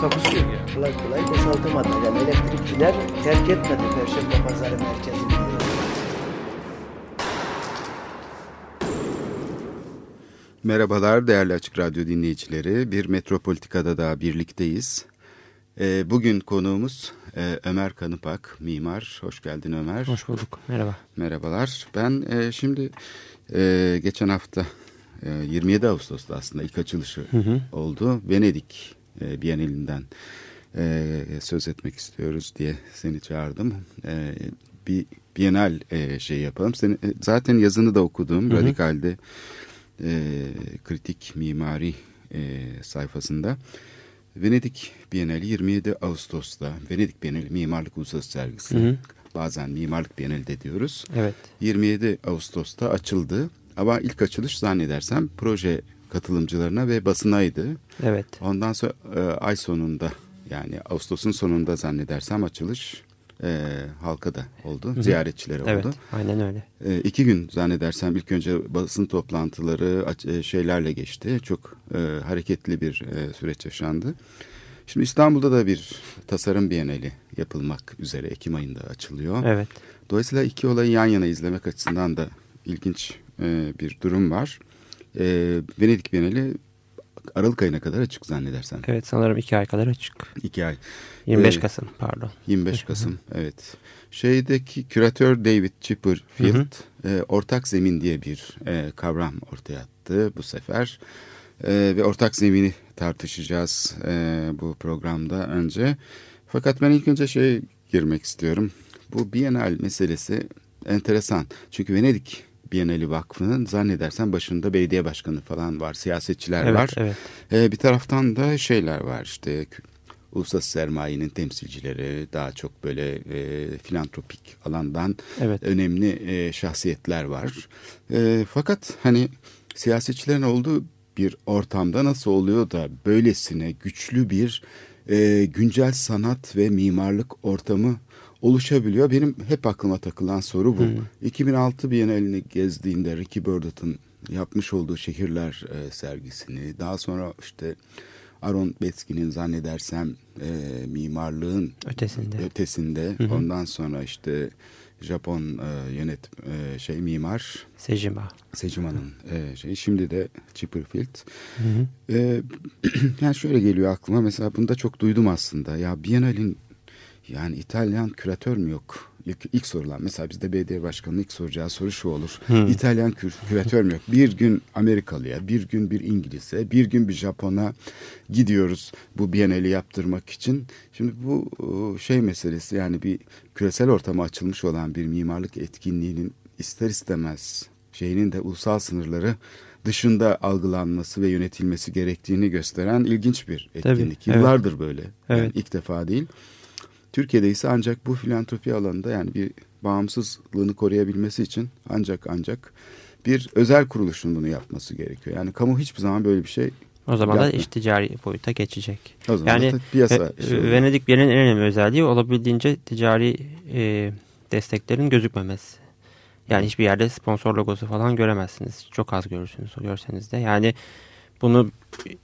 Takusu yok ya. kolay kolay boşaltamadı. Yani elektrikçiler terk etmedi Perşembe Pazarı merkezini. Merhabalar değerli Açık Radyo dinleyicileri. Bir Metropolitika'da daha birlikteyiz. Ee, bugün konuğumuz e, Ömer Kanıpak, mimar. Hoş geldin Ömer. Hoş bulduk. Merhaba. Merhabalar. Ben e, şimdi e, geçen hafta e, 27 Ağustos'ta aslında ilk açılışı Hı hı. oldu. Venedik e, Bienalinden e, söz etmek istiyoruz diye seni çağırdım. E, bir Bienal e, şey yapalım. Seni, e, zaten yazını da okudum. Hı hı. Radikal'de e, kritik mimari e, sayfasında. Venedik Bienali 27 Ağustos'ta Venedik Bienali Mimarlık Uluslararası Sergisi. Hı hı. Bazen Mimarlık Bienali de diyoruz. Evet. 27 Ağustos'ta açıldı. Ama ilk açılış zannedersem proje katılımcılarına ve basınaydı. Evet. Ondan sonra e, ay sonunda yani Ağustos'un sonunda zannedersem açılış e, halka da oldu. hı. Ziyaretçilere Evet. oldu. Aynen öyle. E, iki gün zannedersem ilk önce basın toplantıları e, şeylerle geçti. Çok e, hareketli bir e, süreç yaşandı. Şimdi İstanbul'da da bir tasarım bienali yapılmak üzere Ekim ayında açılıyor. Evet. Dolayısıyla iki olayı yan yana izlemek açısından da ilginç e, bir durum var. E, Venedik Bienali Aralık ayına kadar açık zannedersem. Evet sanırım iki ay kadar açık. İki ay. 25 Evet. Kasım pardon. 25 Kasım evet. Şeydeki küratör David Chipperfield e, ortak zemin diye bir e, kavram ortaya attı bu sefer. E, ve ortak zemini tartışacağız e, bu programda önce. Fakat ben ilk önce şey girmek istiyorum. Bu Bienal meselesi enteresan. Çünkü Venedik Bienali Vakfı'nın zannedersem başında belediye başkanı falan var, siyasetçiler Evet. var. Evet. Ee, bir taraftan da şeyler var işte uluslararası sermayenin temsilcileri daha çok böyle e, filantropik alandan Evet. önemli e, şahsiyetler var. E, fakat hani siyasetçilerin olduğu bir ortamda nasıl oluyor da böylesine güçlü bir e, güncel sanat ve mimarlık ortamı oluşabiliyor. Benim hep aklıma takılan soru bu. 2006 Bienalini gezdiğinde Ricky Burdett'ın yapmış olduğu şehirler e, sergisini daha sonra işte Aaron Betsky'nin zannedersem e, mimarlığın Ötesinde. ötesinde Hı hı. ondan sonra işte Japon e, yönet e, şey mimar Sejima. Sejima'nın e, şeyi şimdi de Chipperfield. Hı hı. E, yani şöyle geliyor aklıma mesela bunu da çok duydum aslında. Ya Biennale'in yani İtalyan küratör mü yok? İlk, ilk sorulan mesela bizde belediye başkanının ilk soracağı soru şu olur. Hı. İtalyan kür- küratör mü yok? Bir gün Amerikalıya, bir gün bir İngiliz'e, bir gün bir Japon'a gidiyoruz bu Biennale'i yaptırmak için. Şimdi bu e, şey meselesi yani bir küresel ortama açılmış olan bir mimarlık etkinliğinin ister istemez şeyinin de ulusal sınırları dışında algılanması ve yönetilmesi gerektiğini gösteren ilginç bir etkinlik. evet. Yıllardır böyle. Yani Evet. ilk defa değil. Türkiye'de ise ancak bu filantropi alanında yani bir bağımsızlığını koruyabilmesi için ancak ancak bir özel kuruluşun bunu yapması gerekiyor. Yani kamu hiçbir zaman böyle bir şey O zaman da Yapma. iş ticari boyuta geçecek. o zaman Yani da piyasa Ve- şey. Venedik Bienali'nin en önemli özelliği olabildiğince ticari e, desteklerin gözükmemesi. Yani hiçbir yerde sponsor logosu falan göremezsiniz. Çok az görürsünüz görseniz de. Yani bunu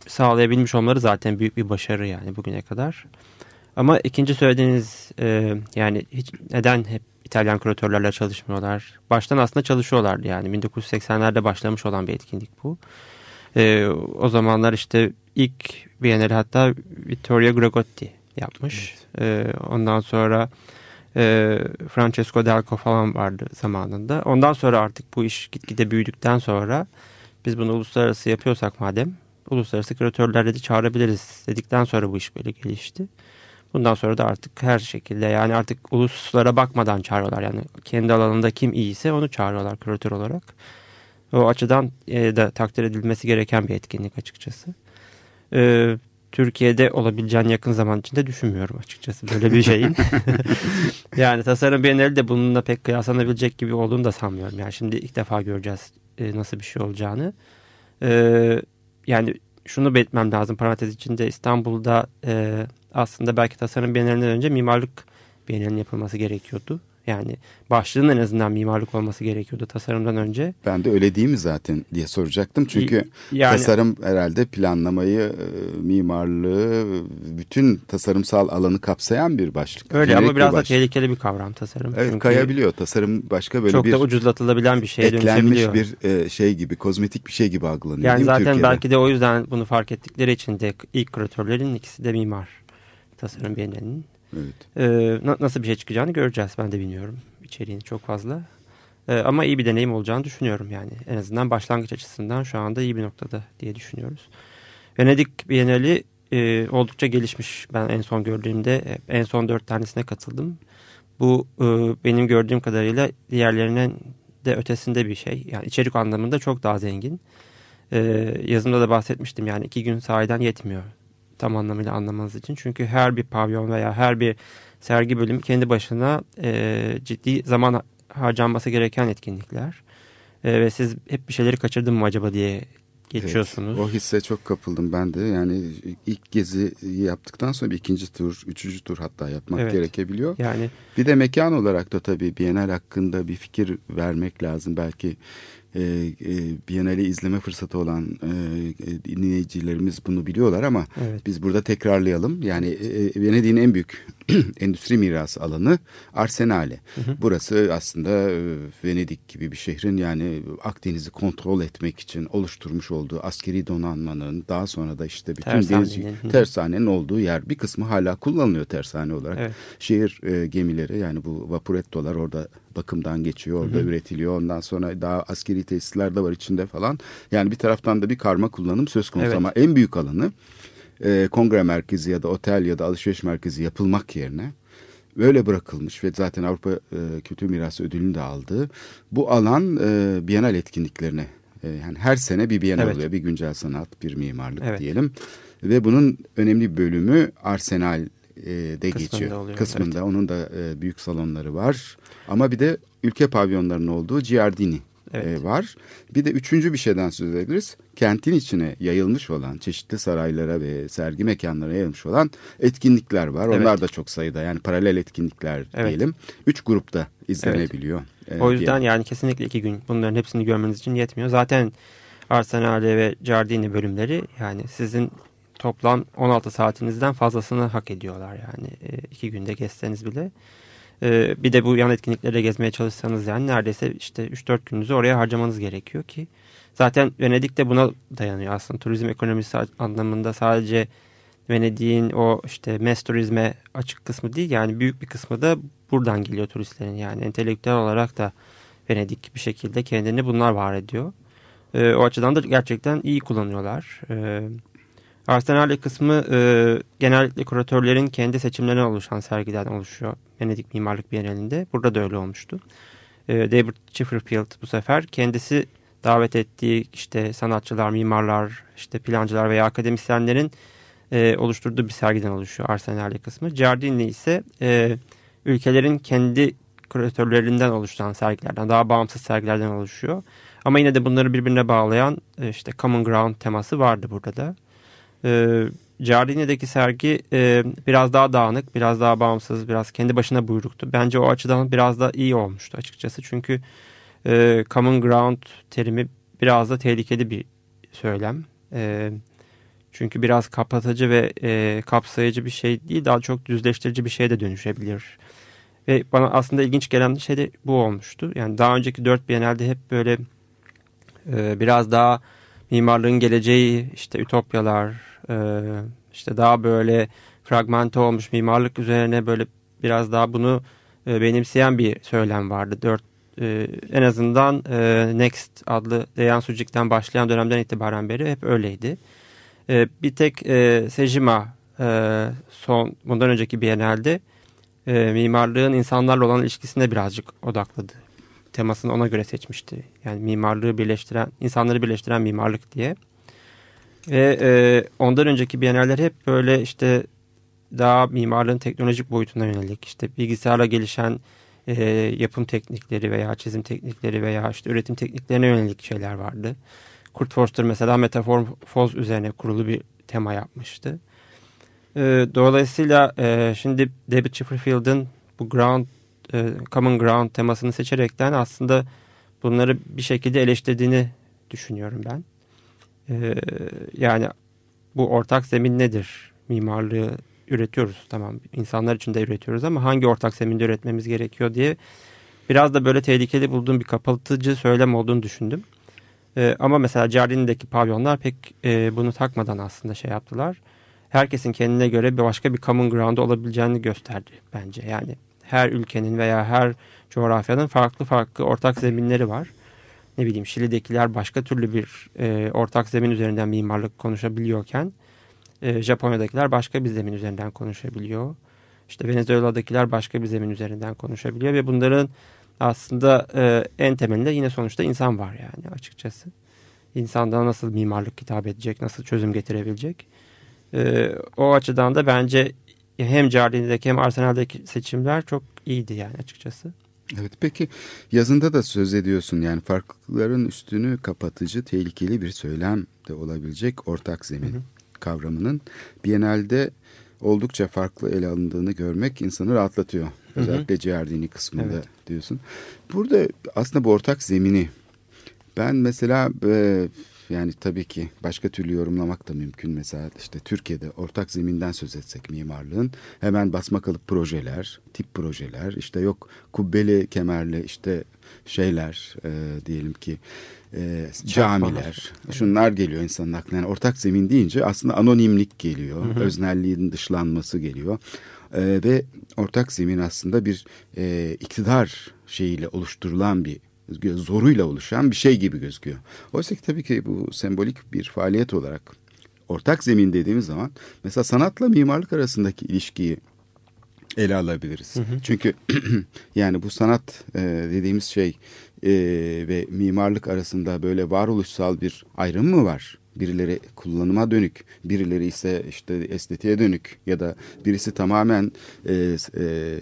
sağlayabilmiş olmaları zaten büyük bir başarı yani bugüne kadar. Ama ikinci söylediğiniz e, yani hiç neden hep İtalyan küratörlerle çalışmıyorlar? Baştan aslında çalışıyorlardı yani 1980'lerde başlamış olan bir etkinlik bu. E, o zamanlar işte ilk Biennale hatta Vittorio Gregotti yapmış. E, ondan sonra e, Francesco Delco falan vardı zamanında. Ondan sonra artık bu iş gitgide büyüdükten sonra biz bunu uluslararası yapıyorsak madem uluslararası küratörlerle de çağırabiliriz dedikten sonra bu iş böyle gelişti. Bundan sonra da artık her şekilde yani artık uluslara bakmadan çağırıyorlar. Yani kendi alanında kim iyiyse onu çağırıyorlar küratör olarak. O açıdan e, da takdir edilmesi gereken bir etkinlik açıkçası. E, Türkiye'de olabileceğini yakın zaman içinde düşünmüyorum açıkçası böyle bir şeyin. yani tasarım bienali de bununla pek kıyaslanabilecek gibi olduğunu da sanmıyorum. Yani şimdi ilk defa göreceğiz e, nasıl bir şey olacağını. E, yani şunu belirtmem lazım parantez içinde İstanbul'da e, aslında belki tasarım bienalinden önce mimarlık bienalinin yapılması gerekiyordu. Yani başlığın en azından mimarlık olması gerekiyordu tasarımdan önce. Ben de öyle değil mi zaten diye soracaktım. Çünkü yani, tasarım herhalde planlamayı, e, mimarlığı, bütün tasarımsal alanı kapsayan bir başlık. Öyle ama biraz başlık. da tehlikeli bir kavram tasarım. Evet Çünkü kayabiliyor. Tasarım başka böyle çok bir... Çok da ucuzlatılabilen bir şeye dönüşebiliyor. bir e, şey gibi, kozmetik bir şey gibi algılanıyor Yani zaten Türkiye'de? belki de o yüzden bunu fark ettikleri için de ilk küratörlerin ikisi de mimar. Tasarım bienalinin. Evet. Ee, nasıl bir şey çıkacağını göreceğiz. Ben de bilmiyorum içeriğini çok fazla. Ee, ama iyi bir deneyim olacağını düşünüyorum yani. En azından başlangıç açısından şu anda iyi bir noktada diye düşünüyoruz. Venedik Bienali e, oldukça gelişmiş. Ben en son gördüğümde e, en son dört tanesine katıldım. Bu e, benim gördüğüm kadarıyla diğerlerinin de ötesinde bir şey. Yani içerik anlamında çok daha zengin. E, yazımda da bahsetmiştim yani iki gün sahiden yetmiyor tam anlamıyla anlamanız için. Çünkü her bir pavyon veya her bir sergi bölümü kendi başına e, ciddi zaman harcanması gereken etkinlikler. E, ve siz hep bir şeyleri kaçırdım mı acaba diye geçiyorsunuz. Evet, o hisse çok kapıldım ben de. Yani ilk gezi yaptıktan sonra bir ikinci tur, üçüncü tur hatta yapmak evet. gerekebiliyor. Yani bir de mekan olarak da tabii Bienal hakkında bir fikir vermek lazım. Belki e, e, Biennale izleme fırsatı olan e, e, dinleyicilerimiz bunu biliyorlar ama evet. biz burada tekrarlayalım. Yani e, Venedik'in en büyük endüstri mirası alanı Arsenale. Hı hı. Burası aslında Venedik gibi bir şehrin yani Akdeniz'i kontrol etmek için oluşturmuş olduğu askeri donanmanın daha sonra da işte bütün deniz tersanenin olduğu yer. Bir kısmı hala kullanılıyor tersane olarak. Evet. Şehir e, gemileri yani bu vapurettolar orada bakımdan geçiyor. Orada hı hı. üretiliyor. Ondan sonra daha askeri tesisler de var içinde falan. Yani bir taraftan da bir karma kullanım söz konusu evet. ama en büyük alanı e, kongre merkezi ya da otel ya da alışveriş merkezi yapılmak yerine böyle bırakılmış ve zaten Avrupa e, Kültür Mirası ödülünü de aldı. Bu alan e, Bienal etkinliklerine e, yani her sene bir Bienal evet. oluyor. Bir güncel sanat, bir mimarlık evet. diyelim. Ve bunun önemli bir bölümü Arsenal e, de Kısmında geçiyor. Oluyor, Kısmında evet. onun da e, büyük salonları var. Ama bir de ülke pavyonlarının olduğu Giardini evet. e, var. Bir de üçüncü bir şeyden söz edebiliriz. Kentin içine yayılmış olan çeşitli saraylara ve sergi mekanlarına yayılmış olan etkinlikler var. Evet. Onlar da çok sayıda yani paralel etkinlikler evet. diyelim. Üç grupta izlenebiliyor. Evet. o yüzden yani. yani kesinlikle iki gün bunların hepsini görmeniz için yetmiyor. Zaten Arsenale ve Giardini bölümleri yani sizin toplam 16 saatinizden fazlasını hak ediyorlar yani e, iki günde gezseniz bile. E, bir de bu yan etkinlikleri gezmeye çalışsanız yani neredeyse işte 3-4 gününüzü oraya harcamanız gerekiyor ki zaten Venedik de buna dayanıyor aslında turizm ekonomisi anlamında sadece Venedik'in o işte mes turizme açık kısmı değil yani büyük bir kısmı da buradan geliyor turistlerin yani entelektüel olarak da Venedik bir şekilde kendini bunlar var ediyor. E, o açıdan da gerçekten iyi kullanıyorlar. E, Arsenal'le kısmı e, genellikle kuratörlerin kendi seçimlerine oluşan sergilerden oluşuyor. Venedik Mimarlık Bienalinde. Burada da öyle olmuştu. E, David Chipperfield bu sefer kendisi davet ettiği işte sanatçılar, mimarlar, işte plancılar veya akademisyenlerin e, oluşturduğu bir sergiden oluşuyor Arsenal'le kısmı. Giardini ise e, ülkelerin kendi kuratörlerinden oluşan sergilerden, daha bağımsız sergilerden oluşuyor. Ama yine de bunları birbirine bağlayan e, işte common ground teması vardı burada da. E, Giardini'deki sergi e, biraz daha dağınık, biraz daha bağımsız, biraz kendi başına buyruktu. Bence o açıdan biraz da iyi olmuştu açıkçası. Çünkü e, common ground terimi biraz da tehlikeli bir söylem. E, çünkü biraz kapatıcı ve e, kapsayıcı bir şey değil, daha çok düzleştirici bir şeye de dönüşebilir. Ve bana aslında ilginç gelen şey de bu olmuştu. Yani daha önceki dört Biennale'de hep böyle e, biraz daha mimarlığın geleceği, işte ütopyalar, e, işte daha böyle fragmente olmuş mimarlık üzerine böyle biraz daha bunu e, benimseyen bir söylem vardı. Dört e, en azından e, Next adlı Dejan Sucik'ten başlayan dönemden itibaren beri hep öyleydi. Bir tek e, Sejima son bundan önceki Biennale'de e, mimarlığın insanlarla olan ilişkisine birazcık odakladı. Temasını ona göre seçmişti. Yani mimarlığı birleştiren, insanları birleştiren mimarlık diye. Ve e, ondan önceki Biennaller hep böyle işte daha mimarlığın teknolojik boyutuna yönelik işte bilgisayarla gelişen e, yapım teknikleri veya çizim teknikleri veya işte üretim tekniklerine yönelik şeyler vardı. Kurt Forster mesela metaforfoz üzerine kurulu bir tema yapmıştı. E, dolayısıyla e, şimdi David Chipperfield'ın bu ground, e, common ground temasını seçerekten aslında bunları bir şekilde eleştirdiğini düşünüyorum ben. E, yani bu ortak zemin nedir? Mimarlığı üretiyoruz tamam insanlar için de üretiyoruz ama hangi ortak zeminde üretmemiz gerekiyor diye biraz da böyle tehlikeli bulduğum bir kapatıcı söylem olduğunu düşündüm. Ee, ama mesela Giardini'deki pavyonlar pek e, bunu takmadan aslında şey yaptılar. Herkesin kendine göre bir başka bir common ground olabileceğini gösterdi bence. Yani her ülkenin veya her coğrafyanın farklı farklı ortak zeminleri var. Ne bileyim Şili'dekiler başka türlü bir e, ortak zemin üzerinden mimarlık konuşabiliyorken e, Japonya'dakiler başka bir zemin üzerinden konuşabiliyor. İşte Venezuela'dakiler başka bir zemin üzerinden konuşabiliyor ve bunların aslında e, en temelinde yine sonuçta insan var yani açıkçası. İnsanda nasıl mimarlık hitap edecek, nasıl çözüm getirebilecek. E, o açıdan da bence hem Jardin'deki hem Arsenal'deki seçimler çok iyiydi yani açıkçası. Evet peki yazında da söz ediyorsun yani farklılıkların üstünü kapatıcı tehlikeli bir söylem de olabilecek ortak zemin. Hı hı kavramının Biennale'de oldukça farklı ele alındığını görmek insanı rahatlatıyor. Özellikle Ciardini kısmında evet. diyorsun. Burada aslında bu ortak zemini ben mesela e, yani tabii ki başka türlü yorumlamak da mümkün. Mesela işte Türkiye'de ortak zeminden söz etsek mimarlığın hemen basma kalıp projeler, tip projeler işte yok kubbeli kemerli işte şeyler e, diyelim ki e, camiler, şunlar geliyor insanın aklına. Yani ortak zemin deyince aslında anonimlik geliyor, hı hı. öznelliğin dışlanması geliyor. E, ve ortak zemin aslında bir e, iktidar şeyiyle oluşturulan bir zoruyla oluşan bir şey gibi gözüküyor. Oysa ki tabii ki bu sembolik bir faaliyet olarak ortak zemin dediğimiz zaman mesela sanatla mimarlık arasındaki ilişkiyi ele alabiliriz. Hı hı. Çünkü yani bu sanat e, dediğimiz şey e, ve mimarlık arasında böyle varoluşsal bir ayrım mı var? Birileri kullanıma dönük, birileri ise işte estetiğe dönük ya da birisi tamamen e, e,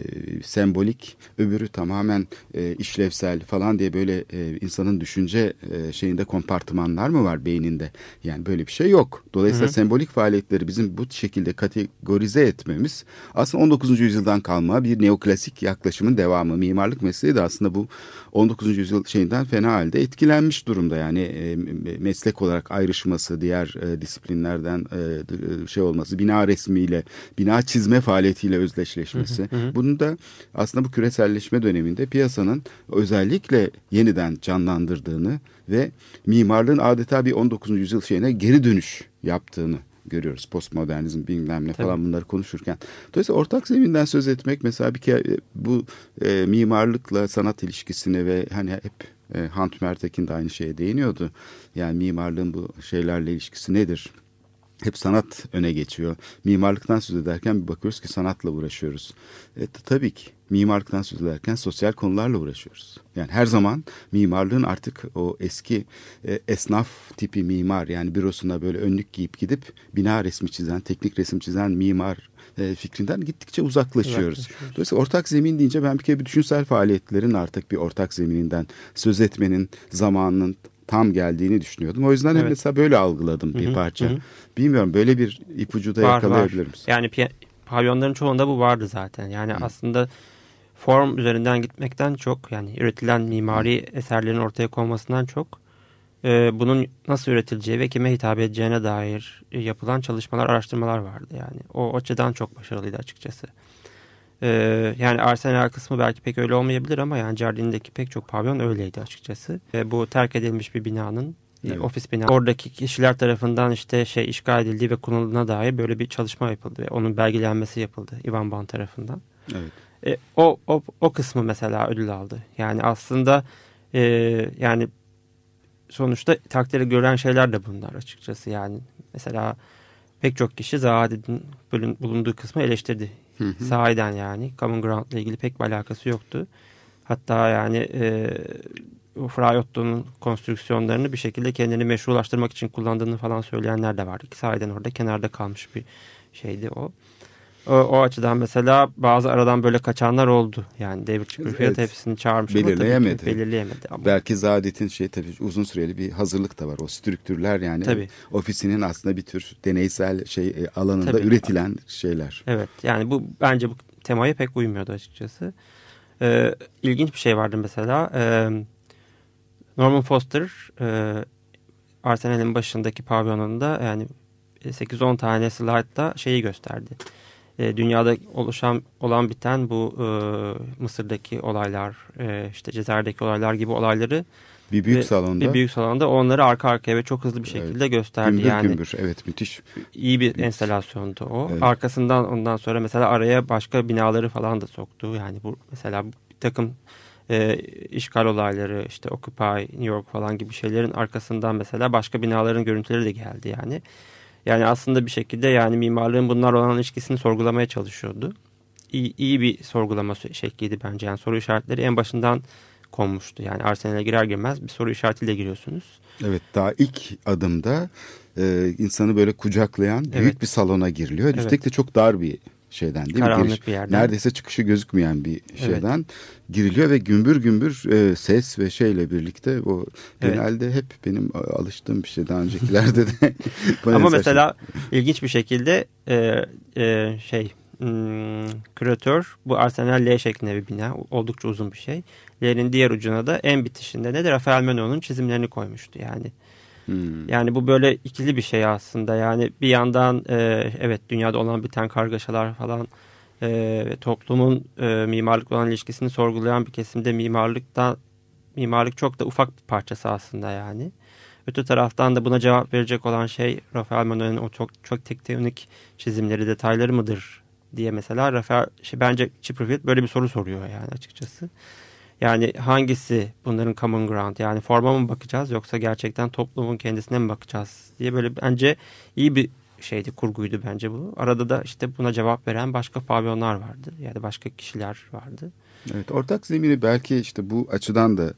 sembolik, öbürü tamamen e, işlevsel falan diye böyle e, insanın düşünce e, şeyinde kompartımanlar mı var beyninde? Yani böyle bir şey yok. Dolayısıyla hı hı. sembolik faaliyetleri bizim bu şekilde kategorize etmemiz aslında 19. yüzyıldan kalma bir neoklasik yaklaşımın devamı. Mimarlık mesleği de aslında bu 19. yüzyıl şeyinden fena halde etkilenmiş durumda. Yani e, meslek olarak ayrışması, diğer e, disiplinlerden e, şey olması, bina resmiyle, bina çizme faaliyetiyle özdeşleşmesi. Hı hı. Bunun da aslında bu küreselleşme döneminde piyasanın özellikle yeniden canlandırdığını ve mimarlığın adeta bir 19. yüzyıl şeyine geri dönüş yaptığını görüyoruz. Postmodernizm bilmem ne falan bunları konuşurken. Dolayısıyla ortak zeminden söz etmek mesela bir kere bu e, mimarlıkla sanat ilişkisini ve hani hep e, Hant Mertekin de aynı şeye değiniyordu. Yani mimarlığın bu şeylerle ilişkisi nedir? hep sanat öne geçiyor. Mimarlıktan söz ederken bir bakıyoruz ki sanatla uğraşıyoruz. E, tabii ki mimarlıktan söz ederken sosyal konularla uğraşıyoruz. Yani her zaman mimarlığın artık o eski e, esnaf tipi mimar yani bürosuna böyle önlük giyip gidip bina resmi çizen, teknik resim çizen mimar e, fikrinden gittikçe uzaklaşıyoruz. uzaklaşıyoruz. Dolayısıyla ortak zemin deyince ben bir kere bir düşünsel faaliyetlerin artık bir ortak zemininden söz etmenin zamanının tam geldiğini düşünüyordum. O yüzden evet. mesela böyle algıladım bir hı hı, parça. Hı. Bilmiyorum böyle bir ipucu da var, yakalayabilir misin? Yani pavyonların çoğunda bu vardı zaten. Yani hı. aslında form üzerinden gitmekten çok yani üretilen mimari hı. eserlerin ortaya konmasından çok e, bunun nasıl üretileceği ve kime hitap edeceğine dair yapılan çalışmalar, araştırmalar vardı yani. O açıdan çok başarılıydı açıkçası. Ee, yani Arsenal kısmı belki pek öyle olmayabilir ama yani Jardin'deki pek çok pavyon öyleydi açıkçası. Ve bu terk edilmiş bir binanın e, evet. ofis bina. Oradaki kişiler tarafından işte şey işgal edildiği ve kullanıldığına dair böyle bir çalışma yapıldı ve onun belgelenmesi yapıldı Ivan Ban tarafından. Evet. E, o, o, o kısmı mesela ödül aldı. Yani aslında e, yani sonuçta takdiri gören şeyler de bunlar açıkçası yani. Mesela pek çok kişi Zahadid'in bulunduğu kısmı eleştirdi. Hı hı. Sahiden yani. Common Ground ile ilgili pek bir alakası yoktu. Hatta yani e, Fray Otto'nun konstrüksiyonlarını bir şekilde kendini meşrulaştırmak için kullandığını falan söyleyenler de vardı. Sahiden orada kenarda kalmış bir şeydi o. O, o açıdan mesela bazı aradan böyle kaçanlar oldu. Yani David Copperfield Evet. hepsini çağırmış ama tabii Belirleyemedi. belirleyemedi. Ama Belki Zadet'in şey tabii uzun süreli bir hazırlık da var. O strüktürler yani Tabii. ofisinin aslında bir tür deneysel şey e, alanında Tabii. üretilen şeyler. Evet yani bu bence bu temaya pek uymuyordu açıkçası. Ee, ilginç bir şey vardı mesela. Ee, Norman Foster e, Arsenal'in başındaki pavyonunda yani 8-10 tane slide'da şeyi gösterdi. Ee, dünyada oluşan olan biten bu e, Mısır'daki olaylar, e, işte Cezayir'deki olaylar gibi olayları Bir büyük ve salonda bir büyük salonda onları arka arkaya ve çok hızlı bir şekilde gösterdi. gümbür yani gümbür evet müthiş. iyi bir enstalasyondu o. Evet. Arkasından ondan sonra mesela araya başka binaları falan da soktu. Yani bu mesela bir takım e, işgal olayları işte Occupy New York falan gibi şeylerin arkasından mesela başka binaların görüntüleri de geldi yani. Yani aslında bir şekilde yani mimarlığın bunlar olan ilişkisini sorgulamaya çalışıyordu. İyi, iyi bir sorgulama şekliydi bence. Yani soru işaretleri en başından konmuştu. Yani Arsenal'e girer girmez bir soru işaretiyle giriyorsunuz. Evet daha ilk adımda e, insanı böyle kucaklayan büyük Evet. bir salona giriliyor. Evet. Üstelik de çok dar bir şeyden değil mi? Karanlık Giriş- bir yerden. Neredeyse çıkışı gözükmeyen bir şeyden giriliyor ve gümbür gümbür e, ses ve şeyle birlikte o Evet. genelde hep benim alıştığım bir şey daha öncelerde de. Ama mesela ilginç bir şekilde e, e, şey hmm, küratör bu Arsenal L şeklinde bir bina. Oldukça uzun bir şey. L'nin diğer ucuna da en bitişinde ne de Rafael Mano'nun çizimlerini koymuştu yani. Hmm. Yani bu böyle ikili bir şey aslında. Yani bir yandan e, evet dünyada olan biten kargaşalar falan e, toplumun e, mimarlıkla olan ilişkisini sorgulayan bir kesimde mimarlıktan mimarlık çok da ufak bir parçası aslında yani. Öte taraftan da buna cevap verecek olan şey Rafael Mano'nun o çok çok tektonik çizimleri, detayları mıdır diye mesela Rafael şey, bence Chipperfield böyle bir soru soruyor yani açıkçası. Yani hangisi bunların common ground? Yani forma mı bakacağız yoksa gerçekten toplumun kendisine mi bakacağız diye böyle bence iyi bir şeydi, kurguydu bence bu. Arada da işte buna cevap veren başka pavyonlar vardı. Yani başka kişiler vardı. Evet ortak zemini belki işte bu açıdan da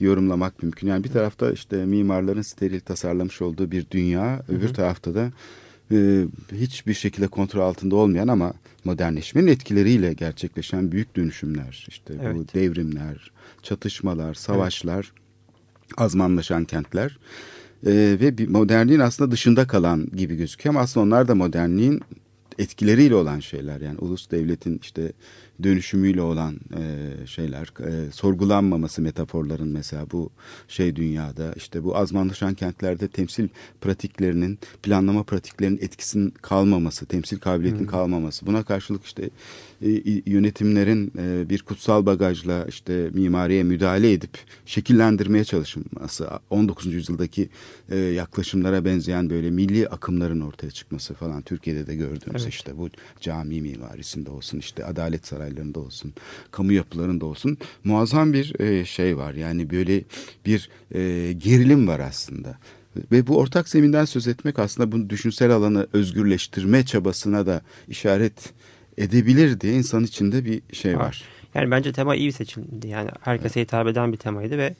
yorumlamak mümkün. Yani bir tarafta işte mimarların steril tasarlamış olduğu bir dünya, öbür tarafta da e, hiçbir şekilde kontrol altında olmayan ama modernleşmenin etkileriyle gerçekleşen büyük dönüşümler, işte bu Evet. devrimler, çatışmalar, savaşlar, azmanlaşan kentler e, ve bir modernliğin aslında dışında kalan gibi gözüküyor ama aslında onlar da modernliğin etkileriyle olan şeyler yani ulus devletin işte dönüşümüyle olan e, şeyler e, sorgulanmaması metaforların mesela bu şey dünyada işte bu azmanlaşan kentlerde temsil pratiklerinin planlama pratiklerinin etkisinin kalmaması temsil kabiliyetinin kalmaması. Buna karşılık işte yönetimlerin e, bir kutsal bagajla işte mimariye müdahale edip şekillendirmeye çalışılması 19. yüzyıldaki e, yaklaşımlara benzeyen böyle milli akımların ortaya çıkması falan Türkiye'de de gördüğümüz Evet. işte bu cami mimarisinde olsun işte adalet saraylarında olsun kamu yapılarında olsun muazzam bir e, şey var yani böyle bir e, gerilim var aslında. Ve bu ortak zeminden söz etmek aslında bu düşünsel alanı özgürleştirme çabasına da işaret edebilir diye insan içinde bir şey Var. var. Yani bence tema iyi bir seçimdi. Yani herkese hitap eden bir temaydı ve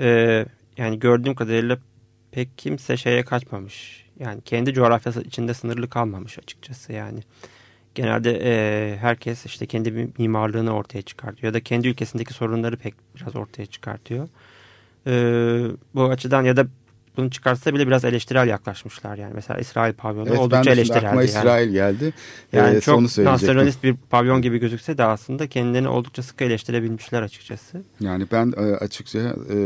e, yani gördüğüm kadarıyla pek kimse şeye kaçmamış. Yani kendi coğrafyası içinde sınırlı kalmamış açıkçası yani. Genelde e, herkes işte kendi mimarlığını ortaya çıkartıyor ya da kendi ülkesindeki sorunları pek biraz ortaya çıkartıyor. E, bu açıdan ya da bunu çıkarsa bile biraz eleştirel yaklaşmışlar yani. Mesela İsrail pavyonu Evet oldukça aklıma yani. İsrail geldi. Yani Ee, çok nasyonalist bir pavyon gibi gözükse de aslında kendilerini oldukça sıkı eleştirebilmişler açıkçası. Yani ben e, açıkça e,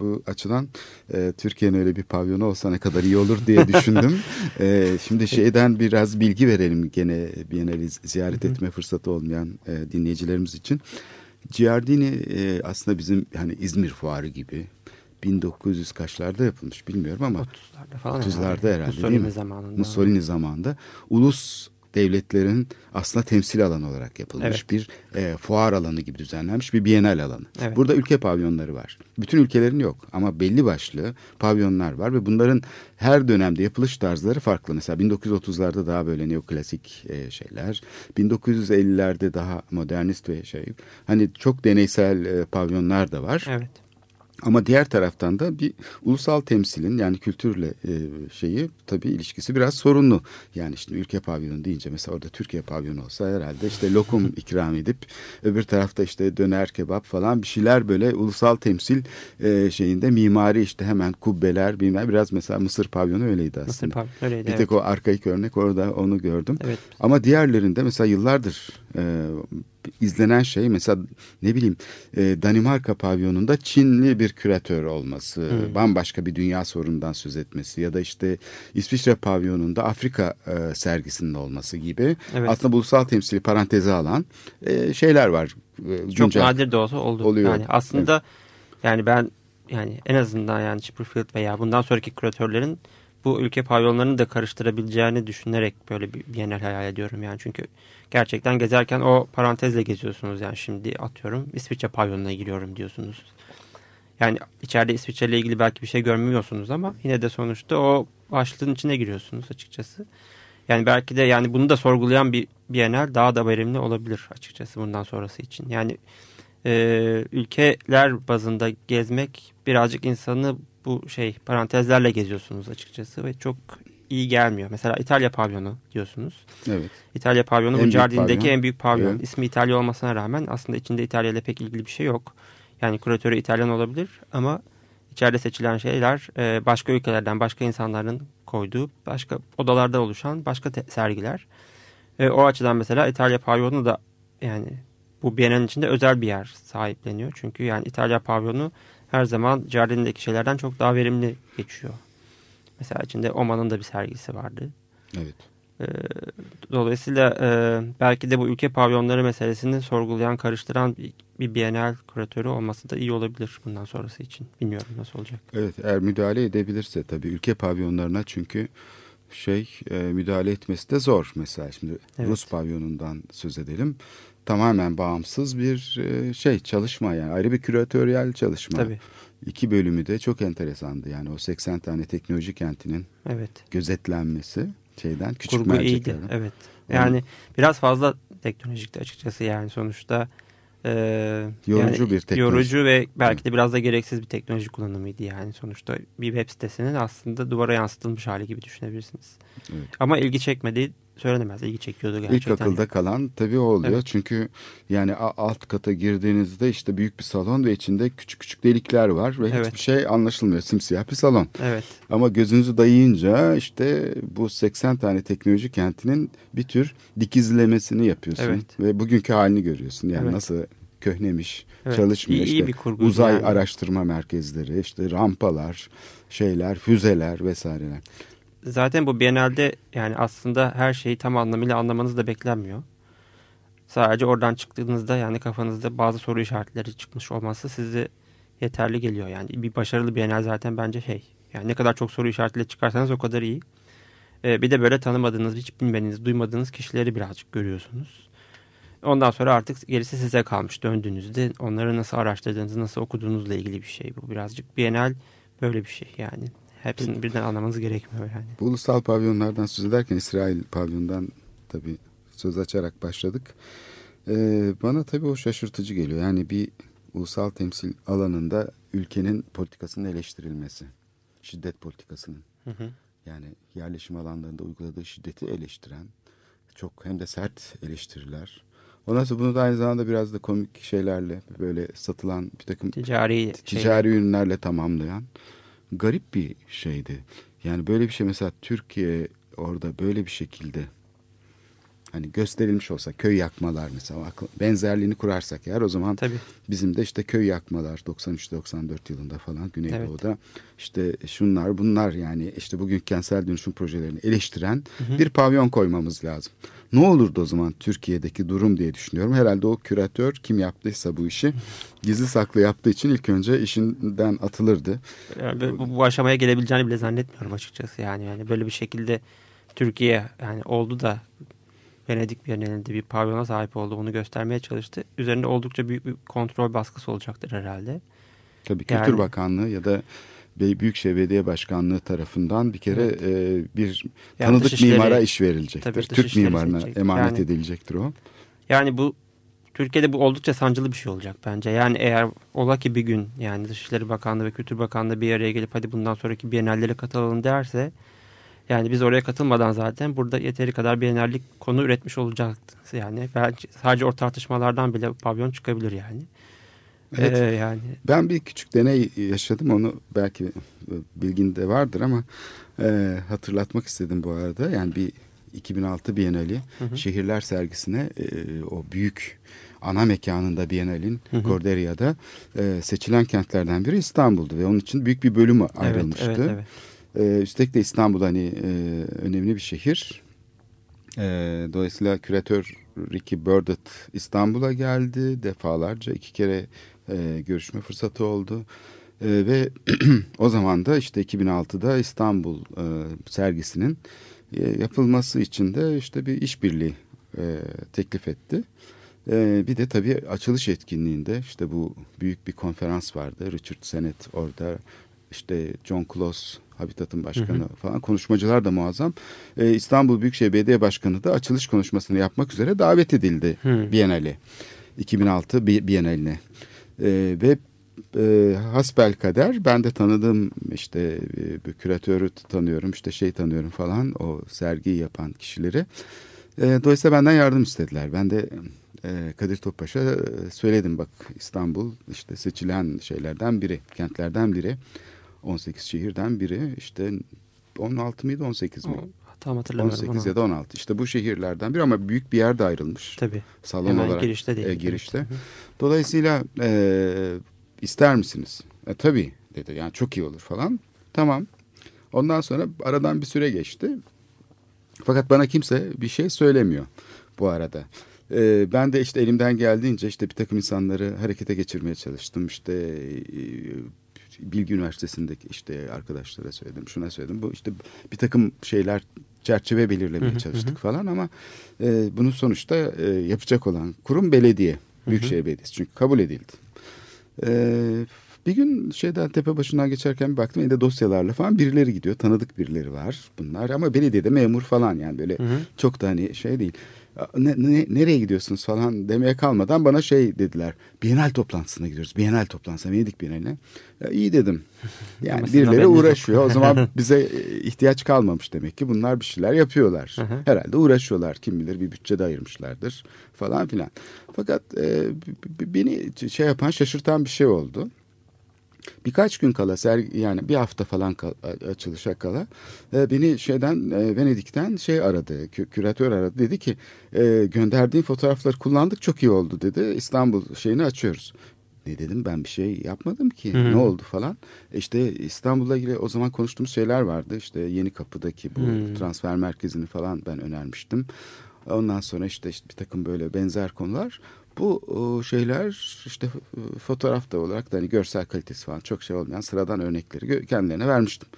bu açıdan e, Türkiye'nin öyle bir pavyonu olsa ne kadar iyi olur diye düşündüm. E, şimdi şeyden biraz bilgi verelim gene Biennale'i ziyaret etme fırsatı olmayan dinleyicilerimiz için. Giardini e, aslında bizim hani İzmir Fuarı gibi 1900 kaçlarda yapılmış bilmiyorum ama 30'larda falan. 30'larda herhalde Mussolini değil mi? zamanında. Mussolini zamanında ulus devletlerin aslında temsil alanı olarak yapılmış Evet. bir e, fuar alanı gibi düzenlenmiş bir bienal alanı. Evet. Burada ülke pavyonları var. Bütün ülkelerin yok ama belli başlı pavyonlar var ve bunların her dönemde yapılış tarzları farklı. Mesela 1930'larda daha böyle neoklasik e, şeyler, 1950'lerde daha modernist ve şey. Hani çok deneysel e, pavyonlar da var. Evet. Ama diğer taraftan da bir ulusal temsilin yani kültürle e, şeyi tabii ilişkisi biraz sorunlu. Yani şimdi ülke pavyonu deyince mesela orada Türkiye pavyonu olsa herhalde işte lokum ikram edip öbür tarafta işte döner kebap falan bir şeyler böyle ulusal temsil e, şeyinde mimari işte hemen kubbeler bilmem biraz mesela Mısır pavyonu öyleydi aslında. Mısır pavyonu öyleydi. Bir tek evet. o arkaik örnek orada onu gördüm. Evet. Ama diğerlerinde mesela yıllardır e, izlenen şey mesela ne bileyim e, Danimarka pavyonunda Çinli bir küratör olması, Hmm. bambaşka bir dünya sorunundan söz etmesi ya da işte İsviçre pavyonunda Afrika e, sergisinin olması gibi Evet. aslında ulusal temsili paranteze alan e, şeyler var. E, Çok güncel. nadir de olsa oldu. Oluyor. Yani aslında yani ben yani en azından yani Chipperfield veya bundan sonraki küratörlerin bu ülke pavyonlarını da karıştırabileceğini düşünerek böyle bir Biennale hayal ediyorum yani çünkü gerçekten gezerken o parantezle geziyorsunuz yani şimdi atıyorum İsviçre pavyonuna giriyorum diyorsunuz. Yani içeride İsviçre ile ilgili belki bir şey görmüyorsunuz ama yine de sonuçta o başlığın içine giriyorsunuz açıkçası. Yani belki de yani bunu da sorgulayan bir Biennale daha da verimli olabilir açıkçası bundan sonrası için. Yani e, ülkeler bazında gezmek birazcık insanı bu şey parantezlerle geziyorsunuz açıkçası ve çok iyi gelmiyor. Mesela İtalya pavyonu diyorsunuz. Evet. İtalya pavyonu En bu Jardin'deki en büyük pavyon. Evet. İsmi İtalya olmasına rağmen aslında içinde İtalya ile pek ilgili bir şey yok. Yani küratörü İtalyan olabilir ama içeride seçilen şeyler e, başka ülkelerden, başka insanların koyduğu, başka odalarda oluşan başka sergiler. E, o açıdan mesela İtalya pavyonu da yani bu Biennale'nin içinde özel bir yer sahipleniyor. Çünkü yani İtalya pavyonu her zaman Jardin'deki şeylerden çok daha verimli geçiyor. Mesela içinde Oman'ın da bir sergisi vardı. Evet. Ee, Dolayısıyla e, belki de bu ülke pavyonları meselesini sorgulayan, karıştıran bir, bir Biennale küratörü olması da iyi olabilir bundan sonrası için. Bilmiyorum nasıl olacak. Evet eğer müdahale edebilirse tabii ülke pavyonlarına çünkü şey e, müdahale etmesi de zor. Mesela şimdi Evet. Rus pavyonundan söz edelim. Tamamen bağımsız bir e, şey çalışma yani ayrı bir küratöryel çalışma. Tabii. İki bölümü de çok enteresandı. Yani o 80 tane teknoloji kentinin Evet. gözetlenmesi şeyden küçük Kurgu iyiydi. Evet. Yani biraz fazla teknolojikti açıkçası yani sonuçta. e, Yorucu yani bir teknoloji. Yorucu ve belki de biraz da gereksiz bir teknoloji kullanımıydı yani. Sonuçta bir web sitesinin aslında duvara yansıtılmış hali gibi düşünebilirsiniz. Evet. Ama ilgi çekmediği söylenemez. İlgi çekiyordu gerçekten. İlk akılda kalan tabii o oluyor. Evet. Çünkü yani alt kata girdiğinizde işte büyük bir salon ve içinde küçük küçük delikler var ve Evet. hiçbir şey anlaşılmıyor. Simsiyah bir salon. Evet. Ama gözünüzü dayayınca işte bu 80 tane teknoloji kentinin bir tür dikizlemesini yapıyorsun. Evet. Ve bugünkü halini görüyorsun. Yani Evet. nasıl köhnemiş, Evet. çalışmıyor. İyi- iyi işte bir kurgu uzay yani. araştırma merkezleri, işte rampalar, şeyler, füzeler vesaireler. Zaten bu Biennale'de yani aslında her şeyi tam anlamıyla anlamanız da beklenmiyor. Sadece oradan çıktığınızda yani kafanızda bazı soru işaretleri çıkmış olması sizi yeterli geliyor. Yani bir başarılı Biennale zaten bence şey. Yani ne kadar çok soru işaretiyle çıkarsanız o kadar iyi. Ee, bir de böyle tanımadığınız, hiç bilmediğiniz, duymadığınız kişileri birazcık görüyorsunuz. Ondan sonra artık gerisi size kalmış döndüğünüzde. Onları nasıl araştırdığınız, nasıl okuduğunuzla ilgili bir şey bu. Birazcık Biennale böyle bir şey yani. Hepsini birden anlamanız gerekmiyor yani. Bu ulusal pavyonlardan söz ederken İsrail pavyondan tabii söz açarak başladık. Ee, bana tabii o şaşırtıcı geliyor. Yani bir ulusal temsil alanında ülkenin politikasının eleştirilmesi. Şiddet politikasının. Hı hı. Yani yerleşim alanlarında uyguladığı şiddeti eleştiren çok hem de sert eleştiriler. Ondan sonra bunu da aynı zamanda biraz da komik şeylerle böyle satılan bir takım Ticari, ticari ürünlerle tamamlayan garip bir şeydi. Yani böyle bir şey mesela Türkiye orada böyle bir şekilde hani gösterilmiş olsa köy yakmalar mesela benzerliğini kurarsak eğer o zaman Tabii. bizim de işte köy yakmalar 93-94 yılında falan Güneydoğu'da Evet. işte şunlar bunlar yani işte bugün kentsel dönüşüm projelerini eleştiren bir pavyon koymamız lazım. Ne olurdu o zaman Türkiye'deki durum diye düşünüyorum. Herhalde o küratör kim yaptıysa bu işi gizli saklı yaptığı için ilk önce işinden atılırdı. Yani bu, bu aşamaya gelebileceğini bile zannetmiyorum açıkçası yani. yani böyle bir şekilde Türkiye yani oldu da Venedik Bienalinde bir pavyona sahip oldu. Bunu göstermeye çalıştı. Üzerinde oldukça büyük bir kontrol baskısı olacaktır herhalde. Tabii Kültür Yani- Bakanlığı ya da Büyükşehir Belediye Başkanlığı tarafından bir kere Evet. e, bir Yani tanıdık mimara iş verilecektir. Tabii Türk mimarına seçecek. emanet Yani- edilecektir o. Yani bu Türkiye'de bu oldukça sancılı bir şey olacak bence. Yani eğer ola ki bir gün yani Dışişleri Bakanlığı ve Kültür Bakanlığı bir araya gelip hadi bundan sonraki Biennallere katılalım derse yani biz oraya katılmadan zaten burada yeteri kadar Biennallik konu üretmiş olacaktı. Yani belki sadece o tartışmalardan bile pavyon çıkabilir yani. Evet. Ee, yani Ben bir küçük deney yaşadım onu belki bilginde vardır ama e, hatırlatmak istedim bu arada. Yani bir 2006 Bienali şehirler sergisine e, o büyük ana mekanında Bienalin Hı hı. Corderia'da e, seçilen kentlerden biri İstanbul'du ve onun için büyük bir bölümü evet, ayrılmıştı. evet, evet. Ee, üstelik de İstanbul hani e, önemli bir şehir. Ee, dolayısıyla küratör Ricky Burdett İstanbul'a geldi. Defalarca iki kere e, görüşme fırsatı oldu. E, ve o zaman da işte 2006'da İstanbul e, sergisinin e, yapılması için de işte bir işbirliği e, teklif etti. E, bir de tabii açılış etkinliğinde işte bu büyük bir konferans vardı. Richard Sennett orada işte John Close Habitat'ın başkanı Hı hı. falan konuşmacılar da muazzam. E, İstanbul Büyükşehir Belediye Başkanı da açılış konuşmasını yapmak üzere davet edildi Hı. Biennale. 2006 Bi- Biennale'ne. E, ve e, hasbel kader ben de tanıdığım işte e, bir küratörü tanıyorum işte şey tanıyorum falan o sergiyi yapan kişileri. E, dolayısıyla benden yardım istediler. Ben de e, Kadir Topbaş'a e, söyledim bak İstanbul işte seçilen şeylerden biri, kentlerden biri. 18 şehirden biri işte 16 mıydı 18 mi? Tam hatırlamıyorum. 18 onu. ya da 16 işte bu şehirlerden biri ama büyük bir yerde ayrılmış. Tabii. Salon Hemen olarak girişte değil. e, girişte. Dolayısıyla e, ister misiniz? E, tabii dedi yani çok iyi olur falan. Tamam. Ondan sonra aradan bir süre geçti. Fakat bana kimse bir şey söylemiyor bu arada. E, ben de işte elimden geldiğince işte bir takım insanları harekete geçirmeye çalıştım. İşte e, Bilgi Üniversitesi'ndeki işte arkadaşlara söyledim, şuna söyledim. Bu işte bir takım şeyler çerçeve belirlemeye Hı hı, çalıştık falan ama e, bunun sonuçta e, yapacak olan kurum belediye, Büyükşehir Belediyesi çünkü kabul edildi. E, bir gün şeyden tepe başından geçerken bir baktım elinde dosyalarla falan birileri gidiyor. Tanıdık birileri var bunlar ama belediyede memur falan yani böyle Hı hı. çok da hani şey değil. Ne, ne- nereye gidiyorsunuz falan demeye kalmadan bana şey dediler. Bienal toplantısına gidiyoruz. Bienal toplantısına Venedik Bienali'ne. Ya, iyi dedim. Yani birileri yok. uğraşıyor. O zaman bize e, ihtiyaç kalmamış demek ki. Bunlar bir şeyler yapıyorlar. Herhalde uğraşıyorlar. Kim bilir bir bütçe de ayırmışlardır falan filan. Fakat e, beni şey yapan şaşırtan bir şey oldu. Birkaç gün kala sergi yani bir hafta falan kal- açılışa kala e, beni şeyden e, Venedik'ten şey aradı kü- küratör aradı dedi ki e, gönderdiğin fotoğrafları kullandık çok iyi oldu dedi İstanbul şeyini açıyoruz. Ne dedim ben bir şey yapmadım ki Hı. ne oldu falan. E İşte İstanbul'la ilgili o zaman konuştuğumuz şeyler vardı işte Yeni Kapı'daki bu Hı. transfer merkezini falan ben önermiştim. Ondan sonra işte, işte bir takım böyle benzer konular. Bu o, şeyler işte e, fotoğraf da olarak da hani görsel kalitesi falan çok şey olmayan sıradan örnekleri kendilerine vermiştim.